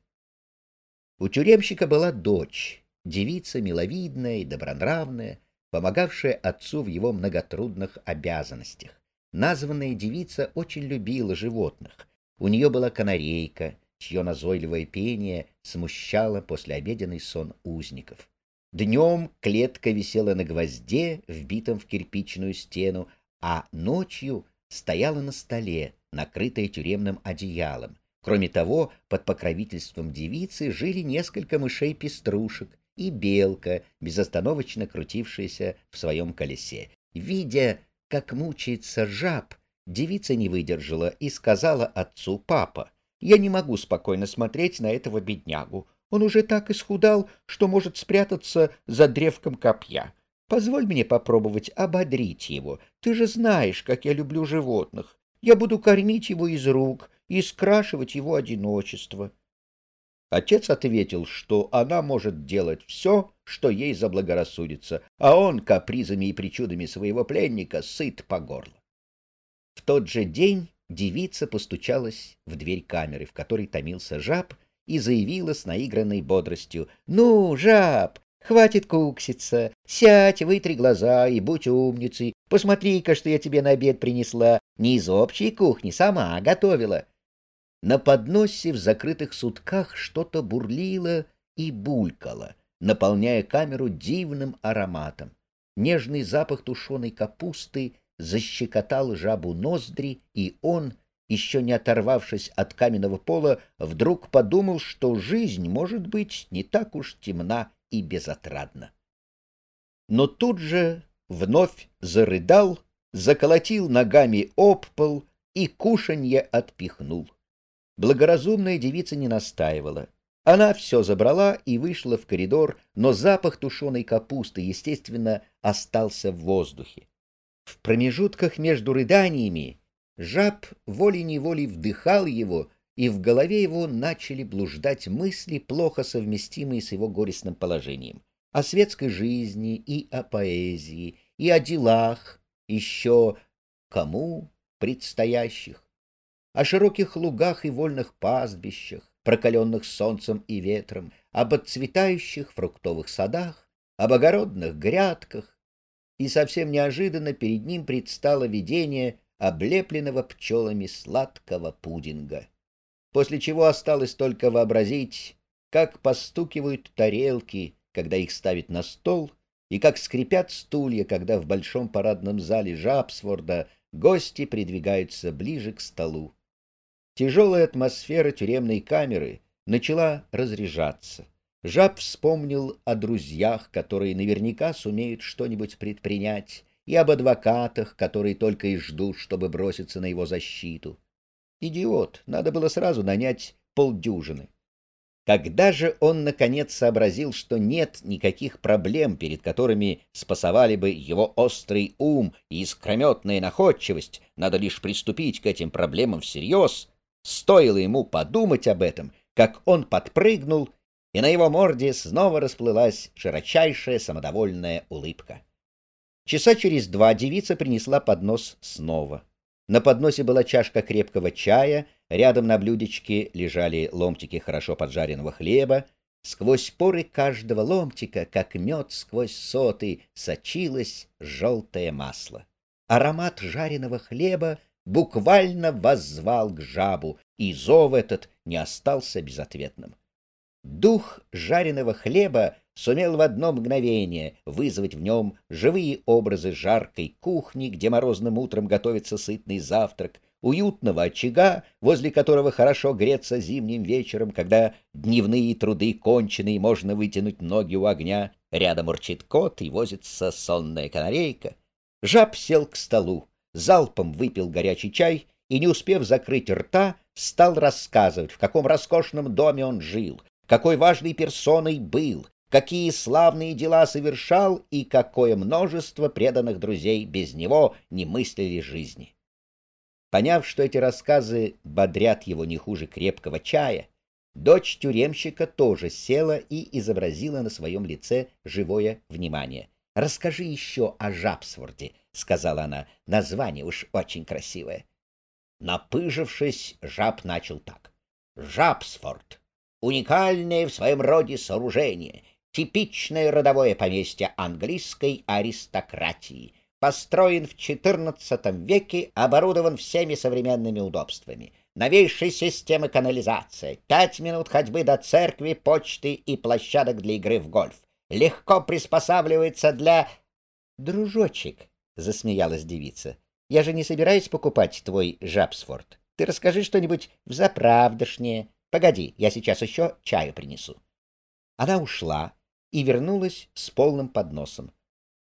У тюремщика была дочь, девица миловидная и добронравная, помогавшая отцу в его многотрудных обязанностях. Названная девица очень любила животных. У нее была канарейка, чье назойливое пение смущало послеобеденный сон узников. Днем клетка висела на гвозде, вбитом в кирпичную стену, а ночью стояла на столе, накрытая тюремным одеялом. Кроме того, под покровительством девицы жили несколько мышей-пеструшек и белка, безостановочно крутившаяся в своем колесе. Видя, как мучается жаб, девица не выдержала и сказала отцу, «Папа, я не могу спокойно смотреть на этого беднягу. Он уже так исхудал, что может спрятаться за древком копья. Позволь мне попробовать ободрить его. Ты же знаешь, как я люблю животных. Я буду кормить его из рук и скрашивать его одиночество. Отец ответил, что она может делать все, что ей заблагорассудится, а он капризами и причудами своего пленника сыт по горло. В тот же день девица постучалась в дверь камеры, в которой томился жаб, и заявила с наигранной бодростью. — Ну, жаб, хватит кукситься, сядь, вытри глаза и будь умницей. Посмотри-ка, что я тебе на обед принесла. Не из общей кухни, сама готовила. На подносе в закрытых сутках что-то бурлило и булькало, наполняя камеру дивным ароматом. Нежный запах тушеной капусты защекотал жабу ноздри, и он, еще не оторвавшись от каменного пола, вдруг подумал, что жизнь может быть не так уж темна и безотрадна. Но тут же вновь зарыдал, заколотил ногами об пол и кушанье отпихнул. Благоразумная девица не настаивала. Она все забрала и вышла в коридор, но запах тушеной капусты, естественно, остался в воздухе. В промежутках между рыданиями жаб волей-неволей вдыхал его, и в голове его начали блуждать мысли, плохо совместимые с его горестным положением. О светской жизни и о поэзии, и о делах, еще кому предстоящих о широких лугах и вольных пастбищах, прокаленных солнцем и ветром, об отцветающих фруктовых садах, об огородных грядках, и совсем неожиданно перед ним предстало видение облепленного пчелами сладкого пудинга. После чего осталось только вообразить, как постукивают тарелки, когда их ставят на стол, и как скрипят стулья, когда в большом парадном зале Жабсворда гости придвигаются ближе к столу. Тяжелая атмосфера тюремной камеры начала разряжаться. Жаб вспомнил о друзьях, которые наверняка сумеют что-нибудь предпринять, и об адвокатах, которые только и ждут, чтобы броситься на его защиту. Идиот, надо было сразу нанять полдюжины. Когда же он, наконец, сообразил, что нет никаких проблем, перед которыми спасовали бы его острый ум и искрометная находчивость, надо лишь приступить к этим проблемам всерьез, Стоило ему подумать об этом, как он подпрыгнул, и на его морде снова расплылась широчайшая самодовольная улыбка. Часа через два девица принесла поднос снова. На подносе была чашка крепкого чая, рядом на блюдечке лежали ломтики хорошо поджаренного хлеба. Сквозь поры каждого ломтика, как мед сквозь соты, сочилось желтое масло. Аромат жареного хлеба буквально воззвал к жабу, и зов этот не остался безответным. Дух жареного хлеба сумел в одно мгновение вызвать в нем живые образы жаркой кухни, где морозным утром готовится сытный завтрак, уютного очага, возле которого хорошо греться зимним вечером, когда дневные труды кончены и можно вытянуть ноги у огня, рядом урчит кот и возится сонная канарейка. Жаб сел к столу, залпом выпил горячий чай и, не успев закрыть рта, стал рассказывать, в каком роскошном доме он жил, какой важной персоной был, какие славные дела совершал и какое множество преданных друзей без него не мыслили жизни. Поняв, что эти рассказы бодрят его не хуже крепкого чая, дочь тюремщика тоже села и изобразила на своем лице живое внимание. «Расскажи еще о Жабсворде», — сказала она. Название уж очень красивое. Напыжившись, жаб начал так. Жабсфорд. Уникальное в своем роде сооружение. Типичное родовое поместье английской аристократии. Построен в XIV веке, оборудован всеми современными удобствами. Новейшая система канализации. Пять минут ходьбы до церкви, почты и площадок для игры в гольф. Легко приспосабливается для... Дружочек, засмеялась девица. Я же не собираюсь покупать твой Жабсфорд. Ты расскажи что-нибудь взаправдошнее. Погоди, я сейчас еще чаю принесу. Она ушла и вернулась с полным подносом.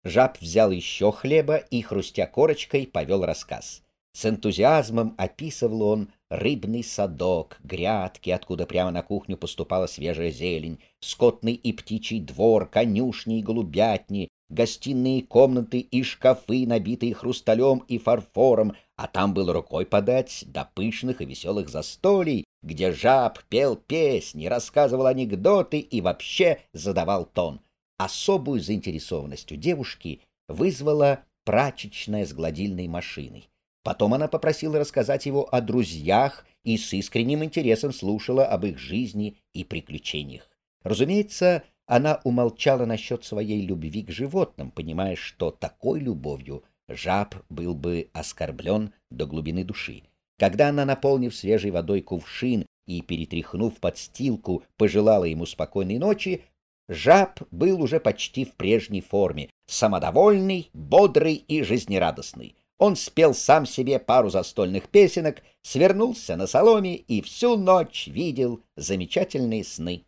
Жаб взял еще хлеба и, хрустя корочкой, повел рассказ. С энтузиазмом описывал он рыбный садок, грядки, откуда прямо на кухню поступала свежая зелень, скотный и птичий двор, конюшни и голубятни, гостиные комнаты и шкафы, набитые хрусталем и фарфором, а там было рукой подать до пышных и веселых застолий, где жаб пел песни, рассказывал анекдоты и вообще задавал тон. Особую заинтересованность у девушки вызвала прачечная с гладильной машиной. Потом она попросила рассказать его о друзьях и с искренним интересом слушала об их жизни и приключениях. Разумеется, она умолчала насчет своей любви к животным, понимая, что такой любовью жаб был бы оскорблен до глубины души. Когда она, наполнив свежей водой кувшин и перетряхнув подстилку, пожелала ему спокойной ночи, жаб был уже почти в прежней форме, самодовольный, бодрый и жизнерадостный. Он спел сам себе пару застольных песенок, свернулся на соломе и всю ночь видел замечательные сны.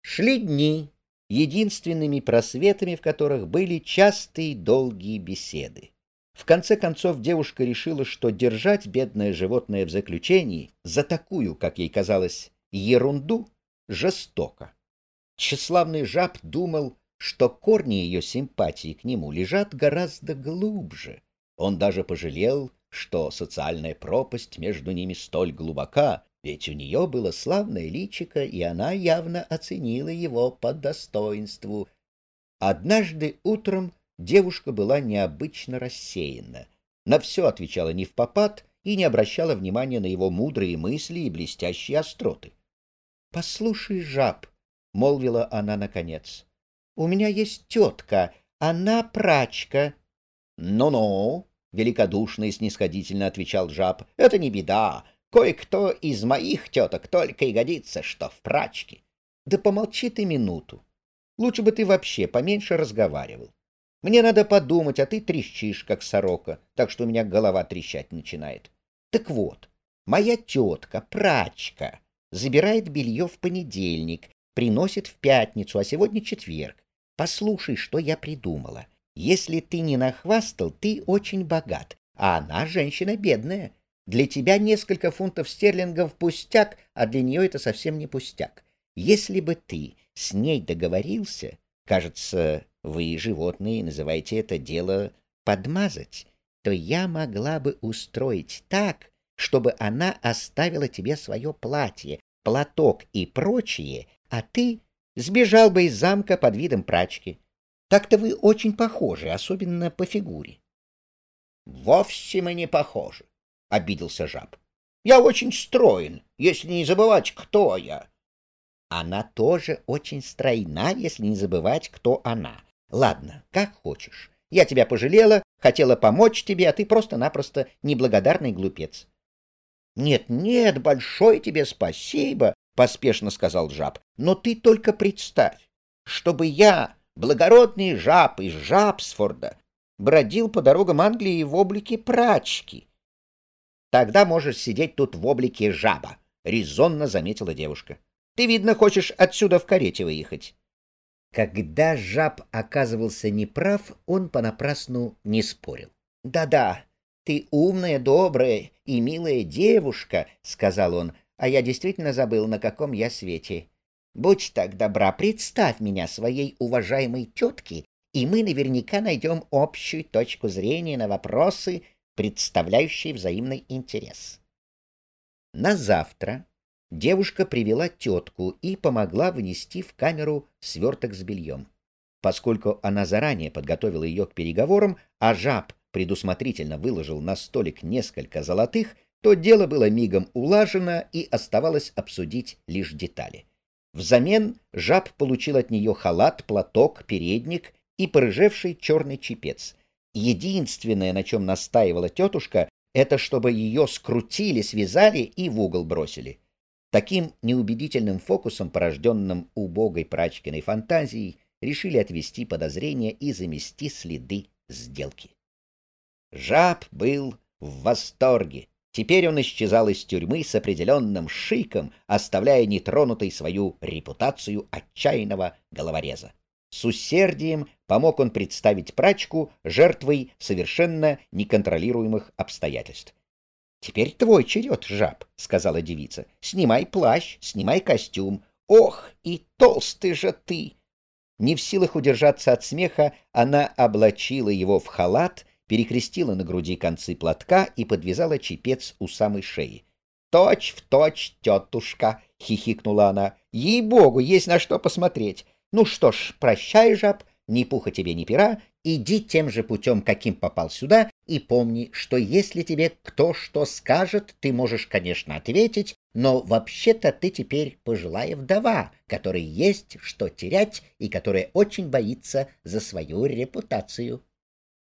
Шли дни, единственными просветами в которых были частые долгие беседы. В конце концов девушка решила, что держать бедное животное в заключении за такую, как ей казалось, ерунду жестоко. Тщеславный жаб думал, что корни ее симпатии к нему лежат гораздо глубже, он даже пожалел, что социальная пропасть между ними столь глубока, ведь у нее было славное личико, и она явно оценила его по достоинству. Однажды утром девушка была необычно рассеяна. На все отвечала не в попад и не обращала внимания на его мудрые мысли и блестящие остроты. — Послушай, жаб, — молвила она наконец, — у меня есть тетка, она прачка, «Ну-ну», — великодушно и снисходительно отвечал жаб, — «это не беда. Кое-кто из моих теток только и годится, что в прачке». «Да помолчи ты минуту. Лучше бы ты вообще поменьше разговаривал. Мне надо подумать, а ты трещишь, как сорока, так что у меня голова трещать начинает. Так вот, моя тетка, прачка, забирает белье в понедельник, приносит в пятницу, а сегодня четверг. Послушай, что я придумала. Если ты не нахвастал, ты очень богат, а она женщина бедная. Для тебя несколько фунтов стерлингов пустяк, а для нее это совсем не пустяк. Если бы ты с ней договорился, кажется, вы, животные, называете это дело подмазать, то я могла бы устроить так, чтобы она оставила тебе свое платье, платок и прочее, а ты сбежал бы из замка под видом прачки. Так-то вы очень похожи, особенно по фигуре. — Вовсе мы не похожи, — обиделся жаб. — Я очень строен, если не забывать, кто я. Она тоже очень стройна, если не забывать, кто она. Ладно, как хочешь. Я тебя пожалела, хотела помочь тебе, а ты просто-напросто неблагодарный глупец. Нет, нет, большое тебе спасибо, поспешно сказал жаб. Но ты только представь, чтобы я благородный жаб из Жабсфорда бродил по дорогам Англии в облике прачки. Тогда можешь сидеть тут в облике жаба, резонно заметила девушка. Ты, видно, хочешь отсюда в карете выехать. Когда жаб оказывался неправ, он понапрасну не спорил. Да-да, ты умная, добрая и милая девушка, сказал он, а я действительно забыл, на каком я свете. Будь так добра, представь меня своей уважаемой тетке, и мы наверняка найдем общую точку зрения на вопросы, представляющие взаимный интерес. На завтра девушка привела тетку и помогла внести в камеру сверток с бельем. Поскольку она заранее подготовила ее к переговорам, а жаб предусмотрительно выложил на столик несколько золотых, то дело было мигом улажено и оставалось обсудить лишь детали. Взамен жаб получил от нее халат, платок, передник и порыжевший черный чепец. Единственное, на чем настаивала тетушка, это чтобы ее скрутили, связали и в угол бросили. Таким неубедительным фокусом, порожденным убогой прачкиной фантазией, решили отвести подозрения и замести следы сделки. Жаб был в восторге. Теперь он исчезал из тюрьмы с определенным шиком, оставляя нетронутой свою репутацию отчаянного головореза. С усердием помог он представить прачку жертвой совершенно неконтролируемых обстоятельств. Теперь твой черед, жаб, — сказала девица. — Снимай плащ, снимай костюм. Ох, и толстый же ты! Не в силах удержаться от смеха, она облачила его в халат, перекрестила на груди концы платка и подвязала чепец у самой шеи. — Точь в точь, тетушка! — хихикнула она. — Ей-богу, есть на что посмотреть. Ну что ж, прощай, жаб, ни пуха тебе, ни пера, иди тем же путем, каким попал сюда, и помни, что если тебе кто что скажет, ты можешь, конечно, ответить, но вообще-то ты теперь пожилая вдова, которой есть что терять и которая очень боится за свою репутацию.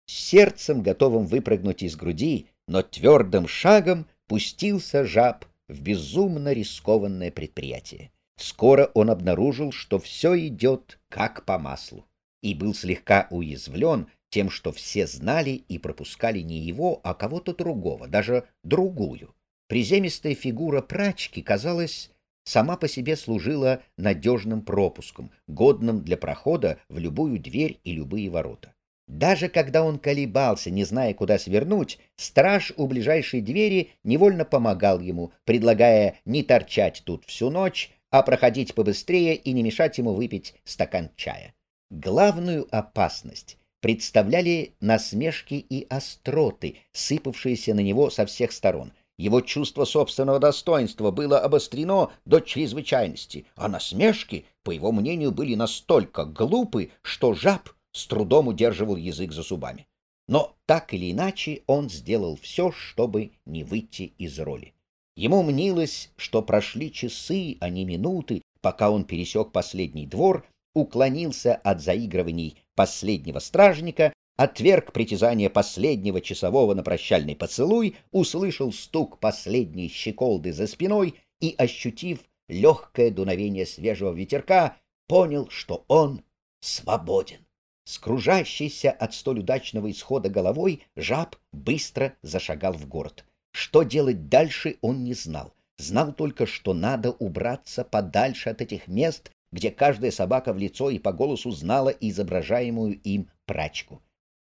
Сердцем, готовым выпрыгнуть из груди, но твердым шагом пустился жаб в безумно рискованное предприятие. Скоро он обнаружил, что все идет как по маслу и был слегка уязвлен тем, что все знали и пропускали не его, а кого-то другого, даже другую. Приземистая фигура прачки, казалось, сама по себе служила надежным пропуском, годным для прохода в любую дверь и любые ворота. Даже когда он колебался, не зная, куда свернуть, страж у ближайшей двери невольно помогал ему, предлагая не торчать тут всю ночь, а проходить побыстрее и не мешать ему выпить стакан чая. Главную опасность представляли насмешки и остроты, сыпавшиеся на него со всех сторон. Его чувство собственного достоинства было обострено до чрезвычайности, а насмешки, по его мнению, были настолько глупы, что жаб с трудом удерживал язык за зубами. Но так или иначе он сделал все, чтобы не выйти из роли. Ему мнилось, что прошли часы, а не минуты, пока он пересек последний двор уклонился от заигрываний последнего стражника, отверг притязание последнего часового на прощальный поцелуй, услышал стук последней щеколды за спиной и, ощутив легкое дуновение свежего ветерка, понял, что он свободен. Скружащийся от столь удачного исхода головой, жаб быстро зашагал в город. Что делать дальше, он не знал. Знал только, что надо убраться подальше от этих мест, где каждая собака в лицо и по голосу знала изображаемую им прачку.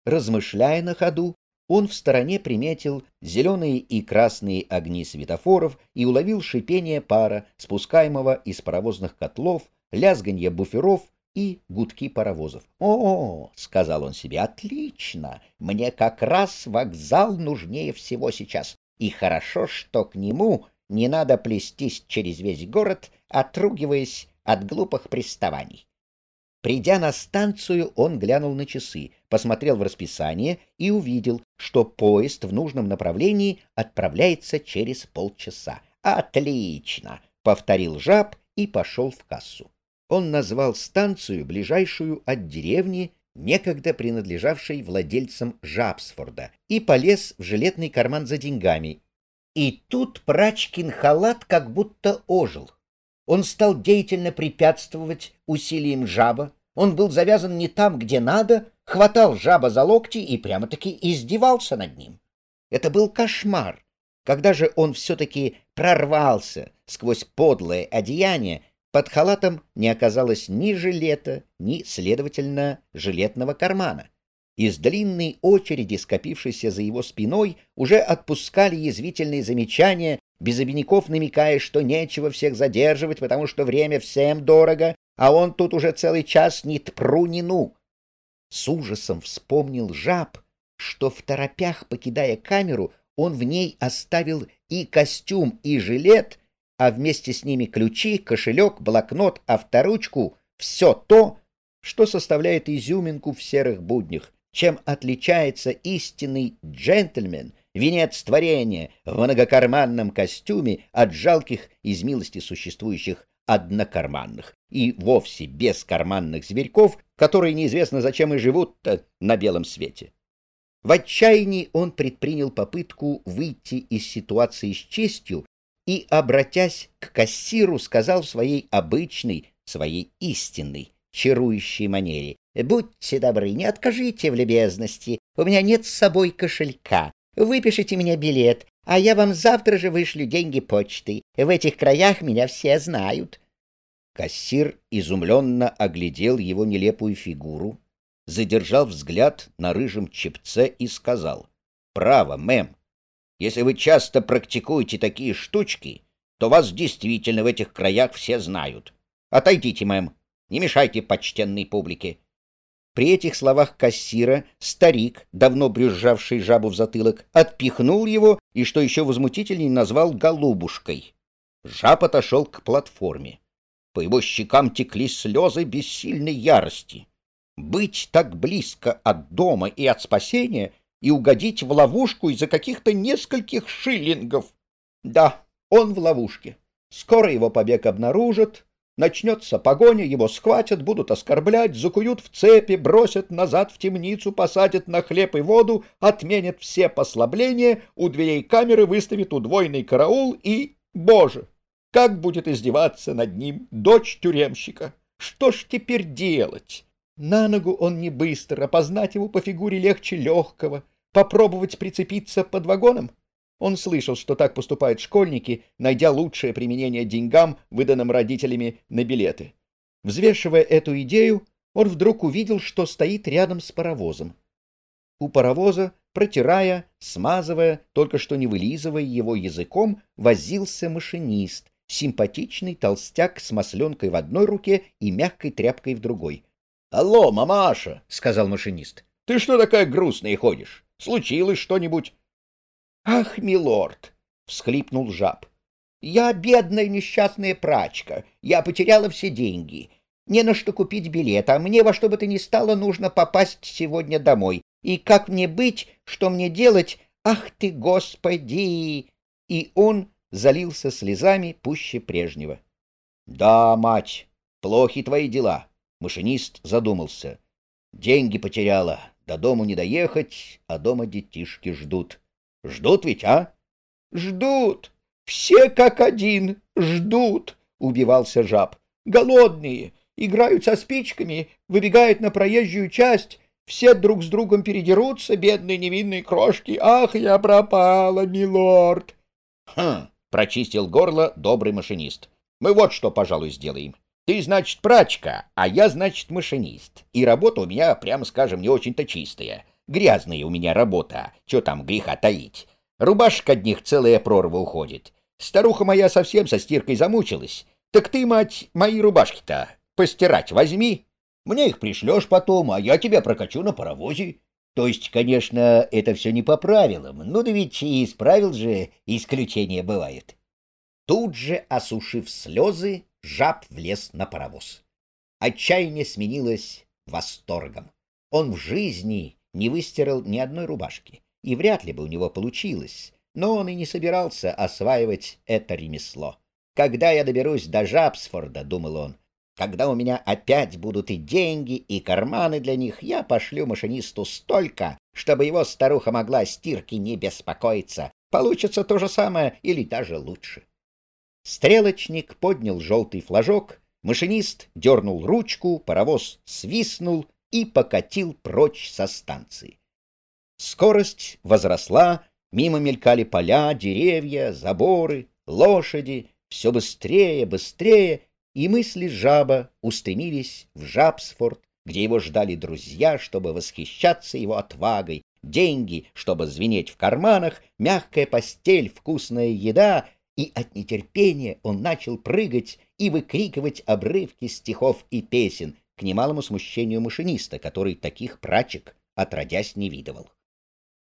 Размышляя на ходу, он в стороне приметил зеленые и красные огни светофоров и уловил шипение пара, спускаемого из паровозных котлов, лязганье буферов и гудки паровозов. «О, — сказал он себе, — отлично! Мне как раз вокзал нужнее всего сейчас, и хорошо, что к нему не надо плестись через весь город, отругиваясь от глупых приставаний. Придя на станцию, он глянул на часы, посмотрел в расписание и увидел, что поезд в нужном направлении отправляется через полчаса. «Отлично!» — повторил жаб и пошел в кассу. Он назвал станцию, ближайшую от деревни, некогда принадлежавшей владельцам Жабсфорда, и полез в жилетный карман за деньгами. И тут прачкин халат как будто ожил. Он стал деятельно препятствовать усилиям жаба. Он был завязан не там, где надо, хватал жаба за локти и прямо-таки издевался над ним. Это был кошмар. Когда же он все-таки прорвался сквозь подлое одеяние, под халатом не оказалось ни жилета, ни, следовательно, жилетного кармана. Из длинной очереди, скопившейся за его спиной, уже отпускали язвительные замечания без обиняков намекая, что нечего всех задерживать, потому что время всем дорого, а он тут уже целый час ни тпру, ни ну. С ужасом вспомнил жаб, что в торопях, покидая камеру, он в ней оставил и костюм, и жилет, а вместе с ними ключи, кошелек, блокнот, авторучку — все то, что составляет изюминку в серых буднях, чем отличается истинный джентльмен — венец творения в многокарманном костюме от жалких из милости существующих однокарманных и вовсе бескарманных зверьков, которые неизвестно зачем и живут-то на белом свете. В отчаянии он предпринял попытку выйти из ситуации с честью и, обратясь к кассиру, сказал в своей обычной, своей истинной, чарующей манере, «Будьте добры, не откажите в любезности, у меня нет с собой кошелька, Выпишите мне билет, а я вам завтра же вышлю деньги почтой. В этих краях меня все знают. Кассир изумленно оглядел его нелепую фигуру, задержал взгляд на рыжем чепце и сказал «Право, мэм, Если вы часто практикуете такие штучки, то вас действительно в этих краях все знают. Отойдите, мэм, не мешайте почтенной публике. При этих словах кассира старик, давно брюзжавший жабу в затылок, отпихнул его и, что еще возмутительней, назвал голубушкой. Жаб отошел к платформе. По его щекам текли слезы бессильной ярости. Быть так близко от дома и от спасения и угодить в ловушку из-за каких-то нескольких шиллингов. Да, он в ловушке. Скоро его побег обнаружат, начнется погоня, его схватят, будут оскорблять, закуют в цепи, бросят назад в темницу, посадят на хлеб и воду, отменят все послабления, у дверей камеры выставят удвоенный караул и... Боже! Как будет издеваться над ним дочь тюремщика? Что ж теперь делать? На ногу он не быстро, опознать его по фигуре легче легкого. Попробовать прицепиться под вагоном? Он слышал, что так поступают школьники, найдя лучшее применение деньгам, выданным родителями на билеты. Взвешивая эту идею, он вдруг увидел, что стоит рядом с паровозом. У паровоза, протирая, смазывая, только что не вылизывая его языком, возился машинист, симпатичный толстяк с масленкой в одной руке и мягкой тряпкой в другой. — Алло, мамаша, — сказал машинист, — ты что такая грустная ходишь? Случилось что-нибудь? — Ах, милорд! — всхлипнул жаб. — Я бедная несчастная прачка. Я потеряла все деньги. Не на что купить билет, а мне во что бы то ни стало нужно попасть сегодня домой. И как мне быть, что мне делать? Ах ты, господи! И он залился слезами пуще прежнего. — Да, мать, плохи твои дела. Машинист задумался. Деньги потеряла, до дому не доехать, а дома детишки ждут. Ждут ведь, а? Ждут. Все как один ждут, убивался жаб. Голодные, играют со спичками, выбегают на проезжую часть, все друг с другом передерутся, бедные невинные крошки. Ах, я пропала, милорд. Хм, прочистил горло добрый машинист. Мы вот что, пожалуй, сделаем. Ты, значит, прачка, а я, значит, машинист. И работа у меня, прямо скажем, не очень-то чистая. Грязная у меня работа, что там греха таить. Рубашек одних целая прорва уходит. Старуха моя совсем со стиркой замучилась. Так ты, мать, мои рубашки-то постирать возьми. Мне их пришлешь потом, а я тебя прокачу на паровозе. То есть, конечно, это все не по правилам, ну да ведь и из правил же исключения бывает. Тут же, осушив слезы, жаб влез на паровоз. Отчаяние сменилось восторгом. Он в жизни не выстирал ни одной рубашки, и вряд ли бы у него получилось, но он и не собирался осваивать это ремесло. «Когда я доберусь до Жабсфорда, — думал он, — когда у меня опять будут и деньги, и карманы для них, я пошлю машинисту столько, чтобы его старуха могла о стирке не беспокоиться. Получится то же самое или даже лучше. Стрелочник поднял желтый флажок, машинист дернул ручку, паровоз свистнул и покатил прочь со станции. Скорость возросла, мимо мелькали поля, деревья, заборы, лошади, все быстрее, быстрее, и мысли жаба устремились в Жабсфорд, где его ждали друзья, чтобы восхищаться его отвагой, деньги, чтобы звенеть в карманах, мягкая постель, вкусная еда. И от нетерпения он начал прыгать и выкрикивать обрывки стихов и песен, к немалому смущению машиниста, который таких прачек отродясь не видывал.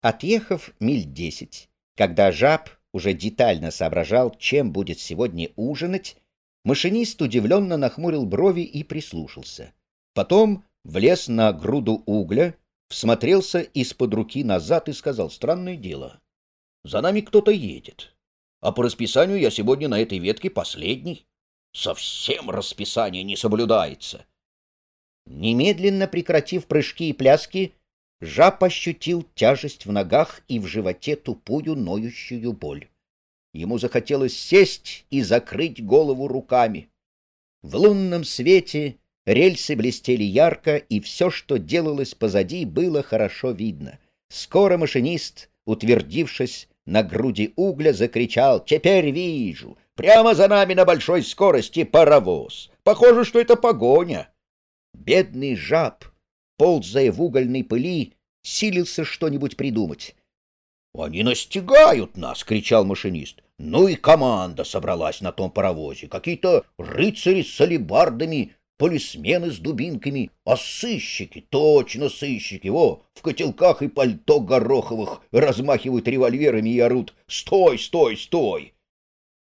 Отъехав миль десять, когда жаб уже детально соображал, чем будет сегодня ужинать, машинист удивленно нахмурил брови и прислушался. Потом влез на груду угля, всмотрелся из-под руки назад и сказал, странное дело, за нами кто-то едет а по расписанию я сегодня на этой ветке последний. Совсем расписание не соблюдается. Немедленно прекратив прыжки и пляски, жаб ощутил тяжесть в ногах и в животе тупую ноющую боль. Ему захотелось сесть и закрыть голову руками. В лунном свете рельсы блестели ярко, и все, что делалось позади, было хорошо видно. Скоро машинист, утвердившись, на груди угля закричал «Теперь вижу! Прямо за нами на большой скорости паровоз! Похоже, что это погоня!» Бедный жаб, ползая в угольной пыли, силился что-нибудь придумать. Они настигают нас, кричал машинист. Ну и команда собралась на том паровозе. Какие-то рыцари с алебардами, полисмены с дубинками, а сыщики, точно сыщики, во, в котелках и пальто гороховых размахивают револьверами и орут «Стой, стой, стой!»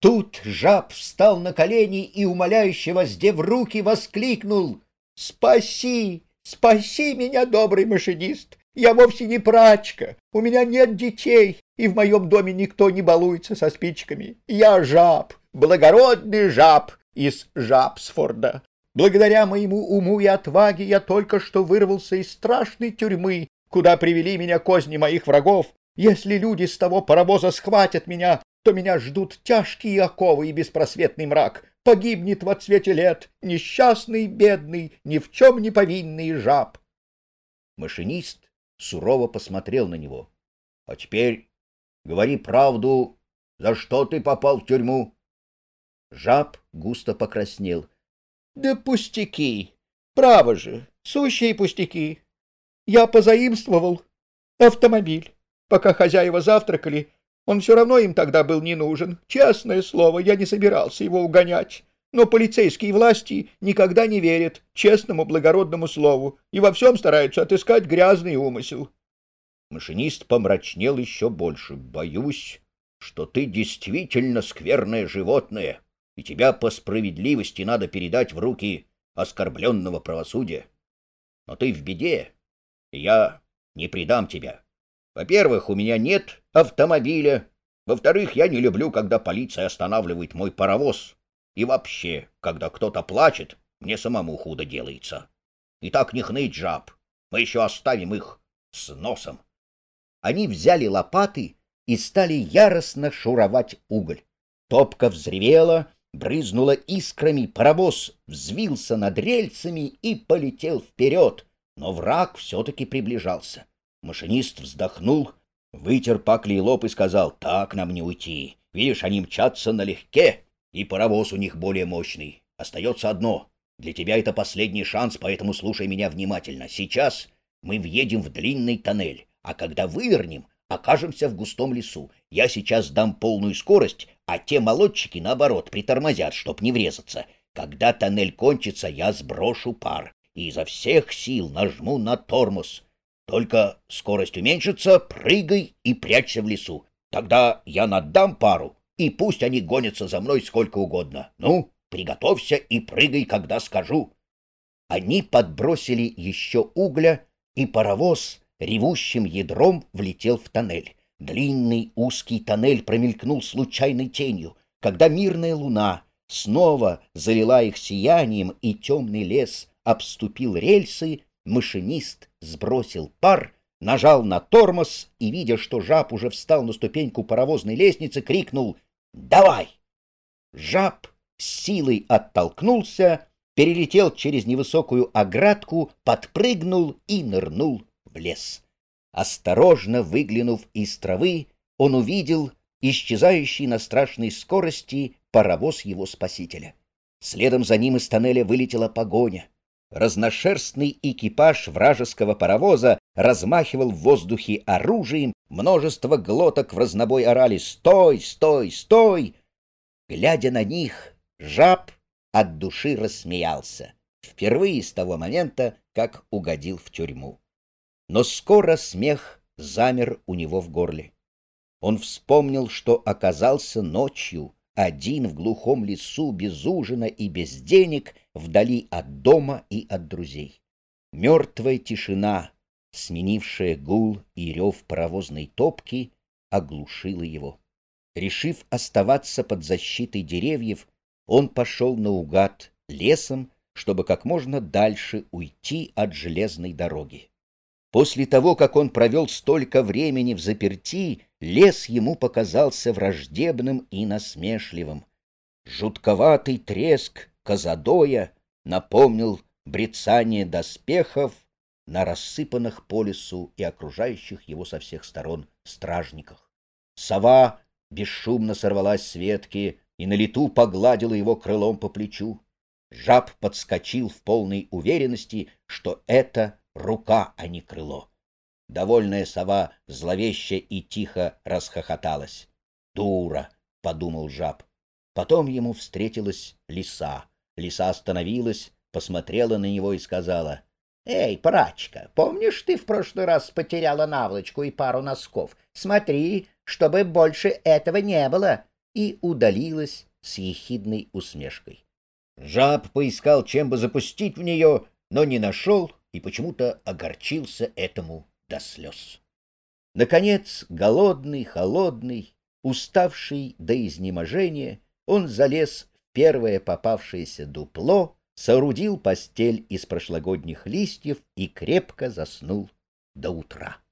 Тут жаб встал на колени и, умоляюще воздев руки, воскликнул «Спаси! Спаси меня, добрый машинист! Я вовсе не прачка, у меня нет детей, и в моем доме никто не балуется со спичками. Я жаб, благородный жаб из Жабсфорда. Благодаря моему уму и отваге я только что вырвался из страшной тюрьмы, куда привели меня козни моих врагов. Если люди с того паровоза схватят меня, то меня ждут тяжкие оковы и беспросветный мрак. Погибнет во цвете лет несчастный, бедный, ни в чем не повинный жаб. Машинист сурово посмотрел на него. — А теперь говори правду, за что ты попал в тюрьму? Жаб густо покраснел. Да пустяки. Право же, сущие пустяки. Я позаимствовал автомобиль. Пока хозяева завтракали, он все равно им тогда был не нужен. Честное слово, я не собирался его угонять. Но полицейские власти никогда не верят честному благородному слову и во всем стараются отыскать грязный умысел. Машинист помрачнел еще больше. Боюсь, что ты действительно скверное животное и тебя по справедливости надо передать в руки оскорбленного правосудия. Но ты в беде, и я не предам тебя. Во-первых, у меня нет автомобиля. Во-вторых, я не люблю, когда полиция останавливает мой паровоз. И вообще, когда кто-то плачет, мне самому худо делается. И так не хныть жаб, мы еще оставим их с носом. Они взяли лопаты и стали яростно шуровать уголь. Топка взревела, брызнула искрами, паровоз взвился над рельсами и полетел вперед, но враг все-таки приближался. Машинист вздохнул, вытер пакли и лоб и сказал, «Так нам не уйти. Видишь, они мчатся налегке, и паровоз у них более мощный. Остается одно. Для тебя это последний шанс, поэтому слушай меня внимательно. Сейчас мы въедем в длинный тоннель, а когда вывернем, окажемся в густом лесу. Я сейчас дам полную скорость, а те молодчики, наоборот, притормозят, чтоб не врезаться. Когда тоннель кончится, я сброшу пар и изо всех сил нажму на тормоз. Только скорость уменьшится, прыгай и прячься в лесу. Тогда я надам пару, и пусть они гонятся за мной сколько угодно. Ну, приготовься и прыгай, когда скажу. Они подбросили еще угля, и паровоз ревущим ядром влетел в тоннель. Длинный узкий тоннель промелькнул случайной тенью, когда мирная луна снова залила их сиянием, и темный лес обступил рельсы, машинист сбросил пар, нажал на тормоз и, видя, что жаб уже встал на ступеньку паровозной лестницы, крикнул «Давай!». Жаб с силой оттолкнулся, перелетел через невысокую оградку, подпрыгнул и нырнул в лес. Осторожно выглянув из травы, он увидел исчезающий на страшной скорости паровоз его спасителя. Следом за ним из тоннеля вылетела погоня. Разношерстный экипаж вражеского паровоза размахивал в воздухе оружием, множество глоток в разнобой орали «Стой! Стой! Стой!». Глядя на них, жаб от души рассмеялся, впервые с того момента, как угодил в тюрьму но скоро смех замер у него в горле. Он вспомнил, что оказался ночью один в глухом лесу без ужина и без денег, вдали от дома и от друзей. Мертвая тишина, сменившая гул и рев паровозной топки, оглушила его. Решив оставаться под защитой деревьев, он пошел наугад лесом, чтобы как можно дальше уйти от железной дороги. После того, как он провел столько времени в заперти, лес ему показался враждебным и насмешливым. Жутковатый треск козадоя напомнил брецание доспехов на рассыпанных по лесу и окружающих его со всех сторон стражниках. Сова бесшумно сорвалась с ветки и на лету погладила его крылом по плечу. Жаб подскочил в полной уверенности, что это рука, а не крыло. Довольная сова зловеще и тихо расхохоталась. «Дура!» — подумал жаб. Потом ему встретилась лиса. Лиса остановилась, посмотрела на него и сказала, «Эй, прачка, помнишь, ты в прошлый раз потеряла наволочку и пару носков? Смотри, чтобы больше этого не было!» И удалилась с ехидной усмешкой. Жаб поискал, чем бы запустить в нее, но не нашел и почему-то огорчился этому до слез. Наконец, голодный, холодный, уставший до изнеможения, он залез в первое попавшееся дупло, соорудил постель из прошлогодних листьев и крепко заснул до утра.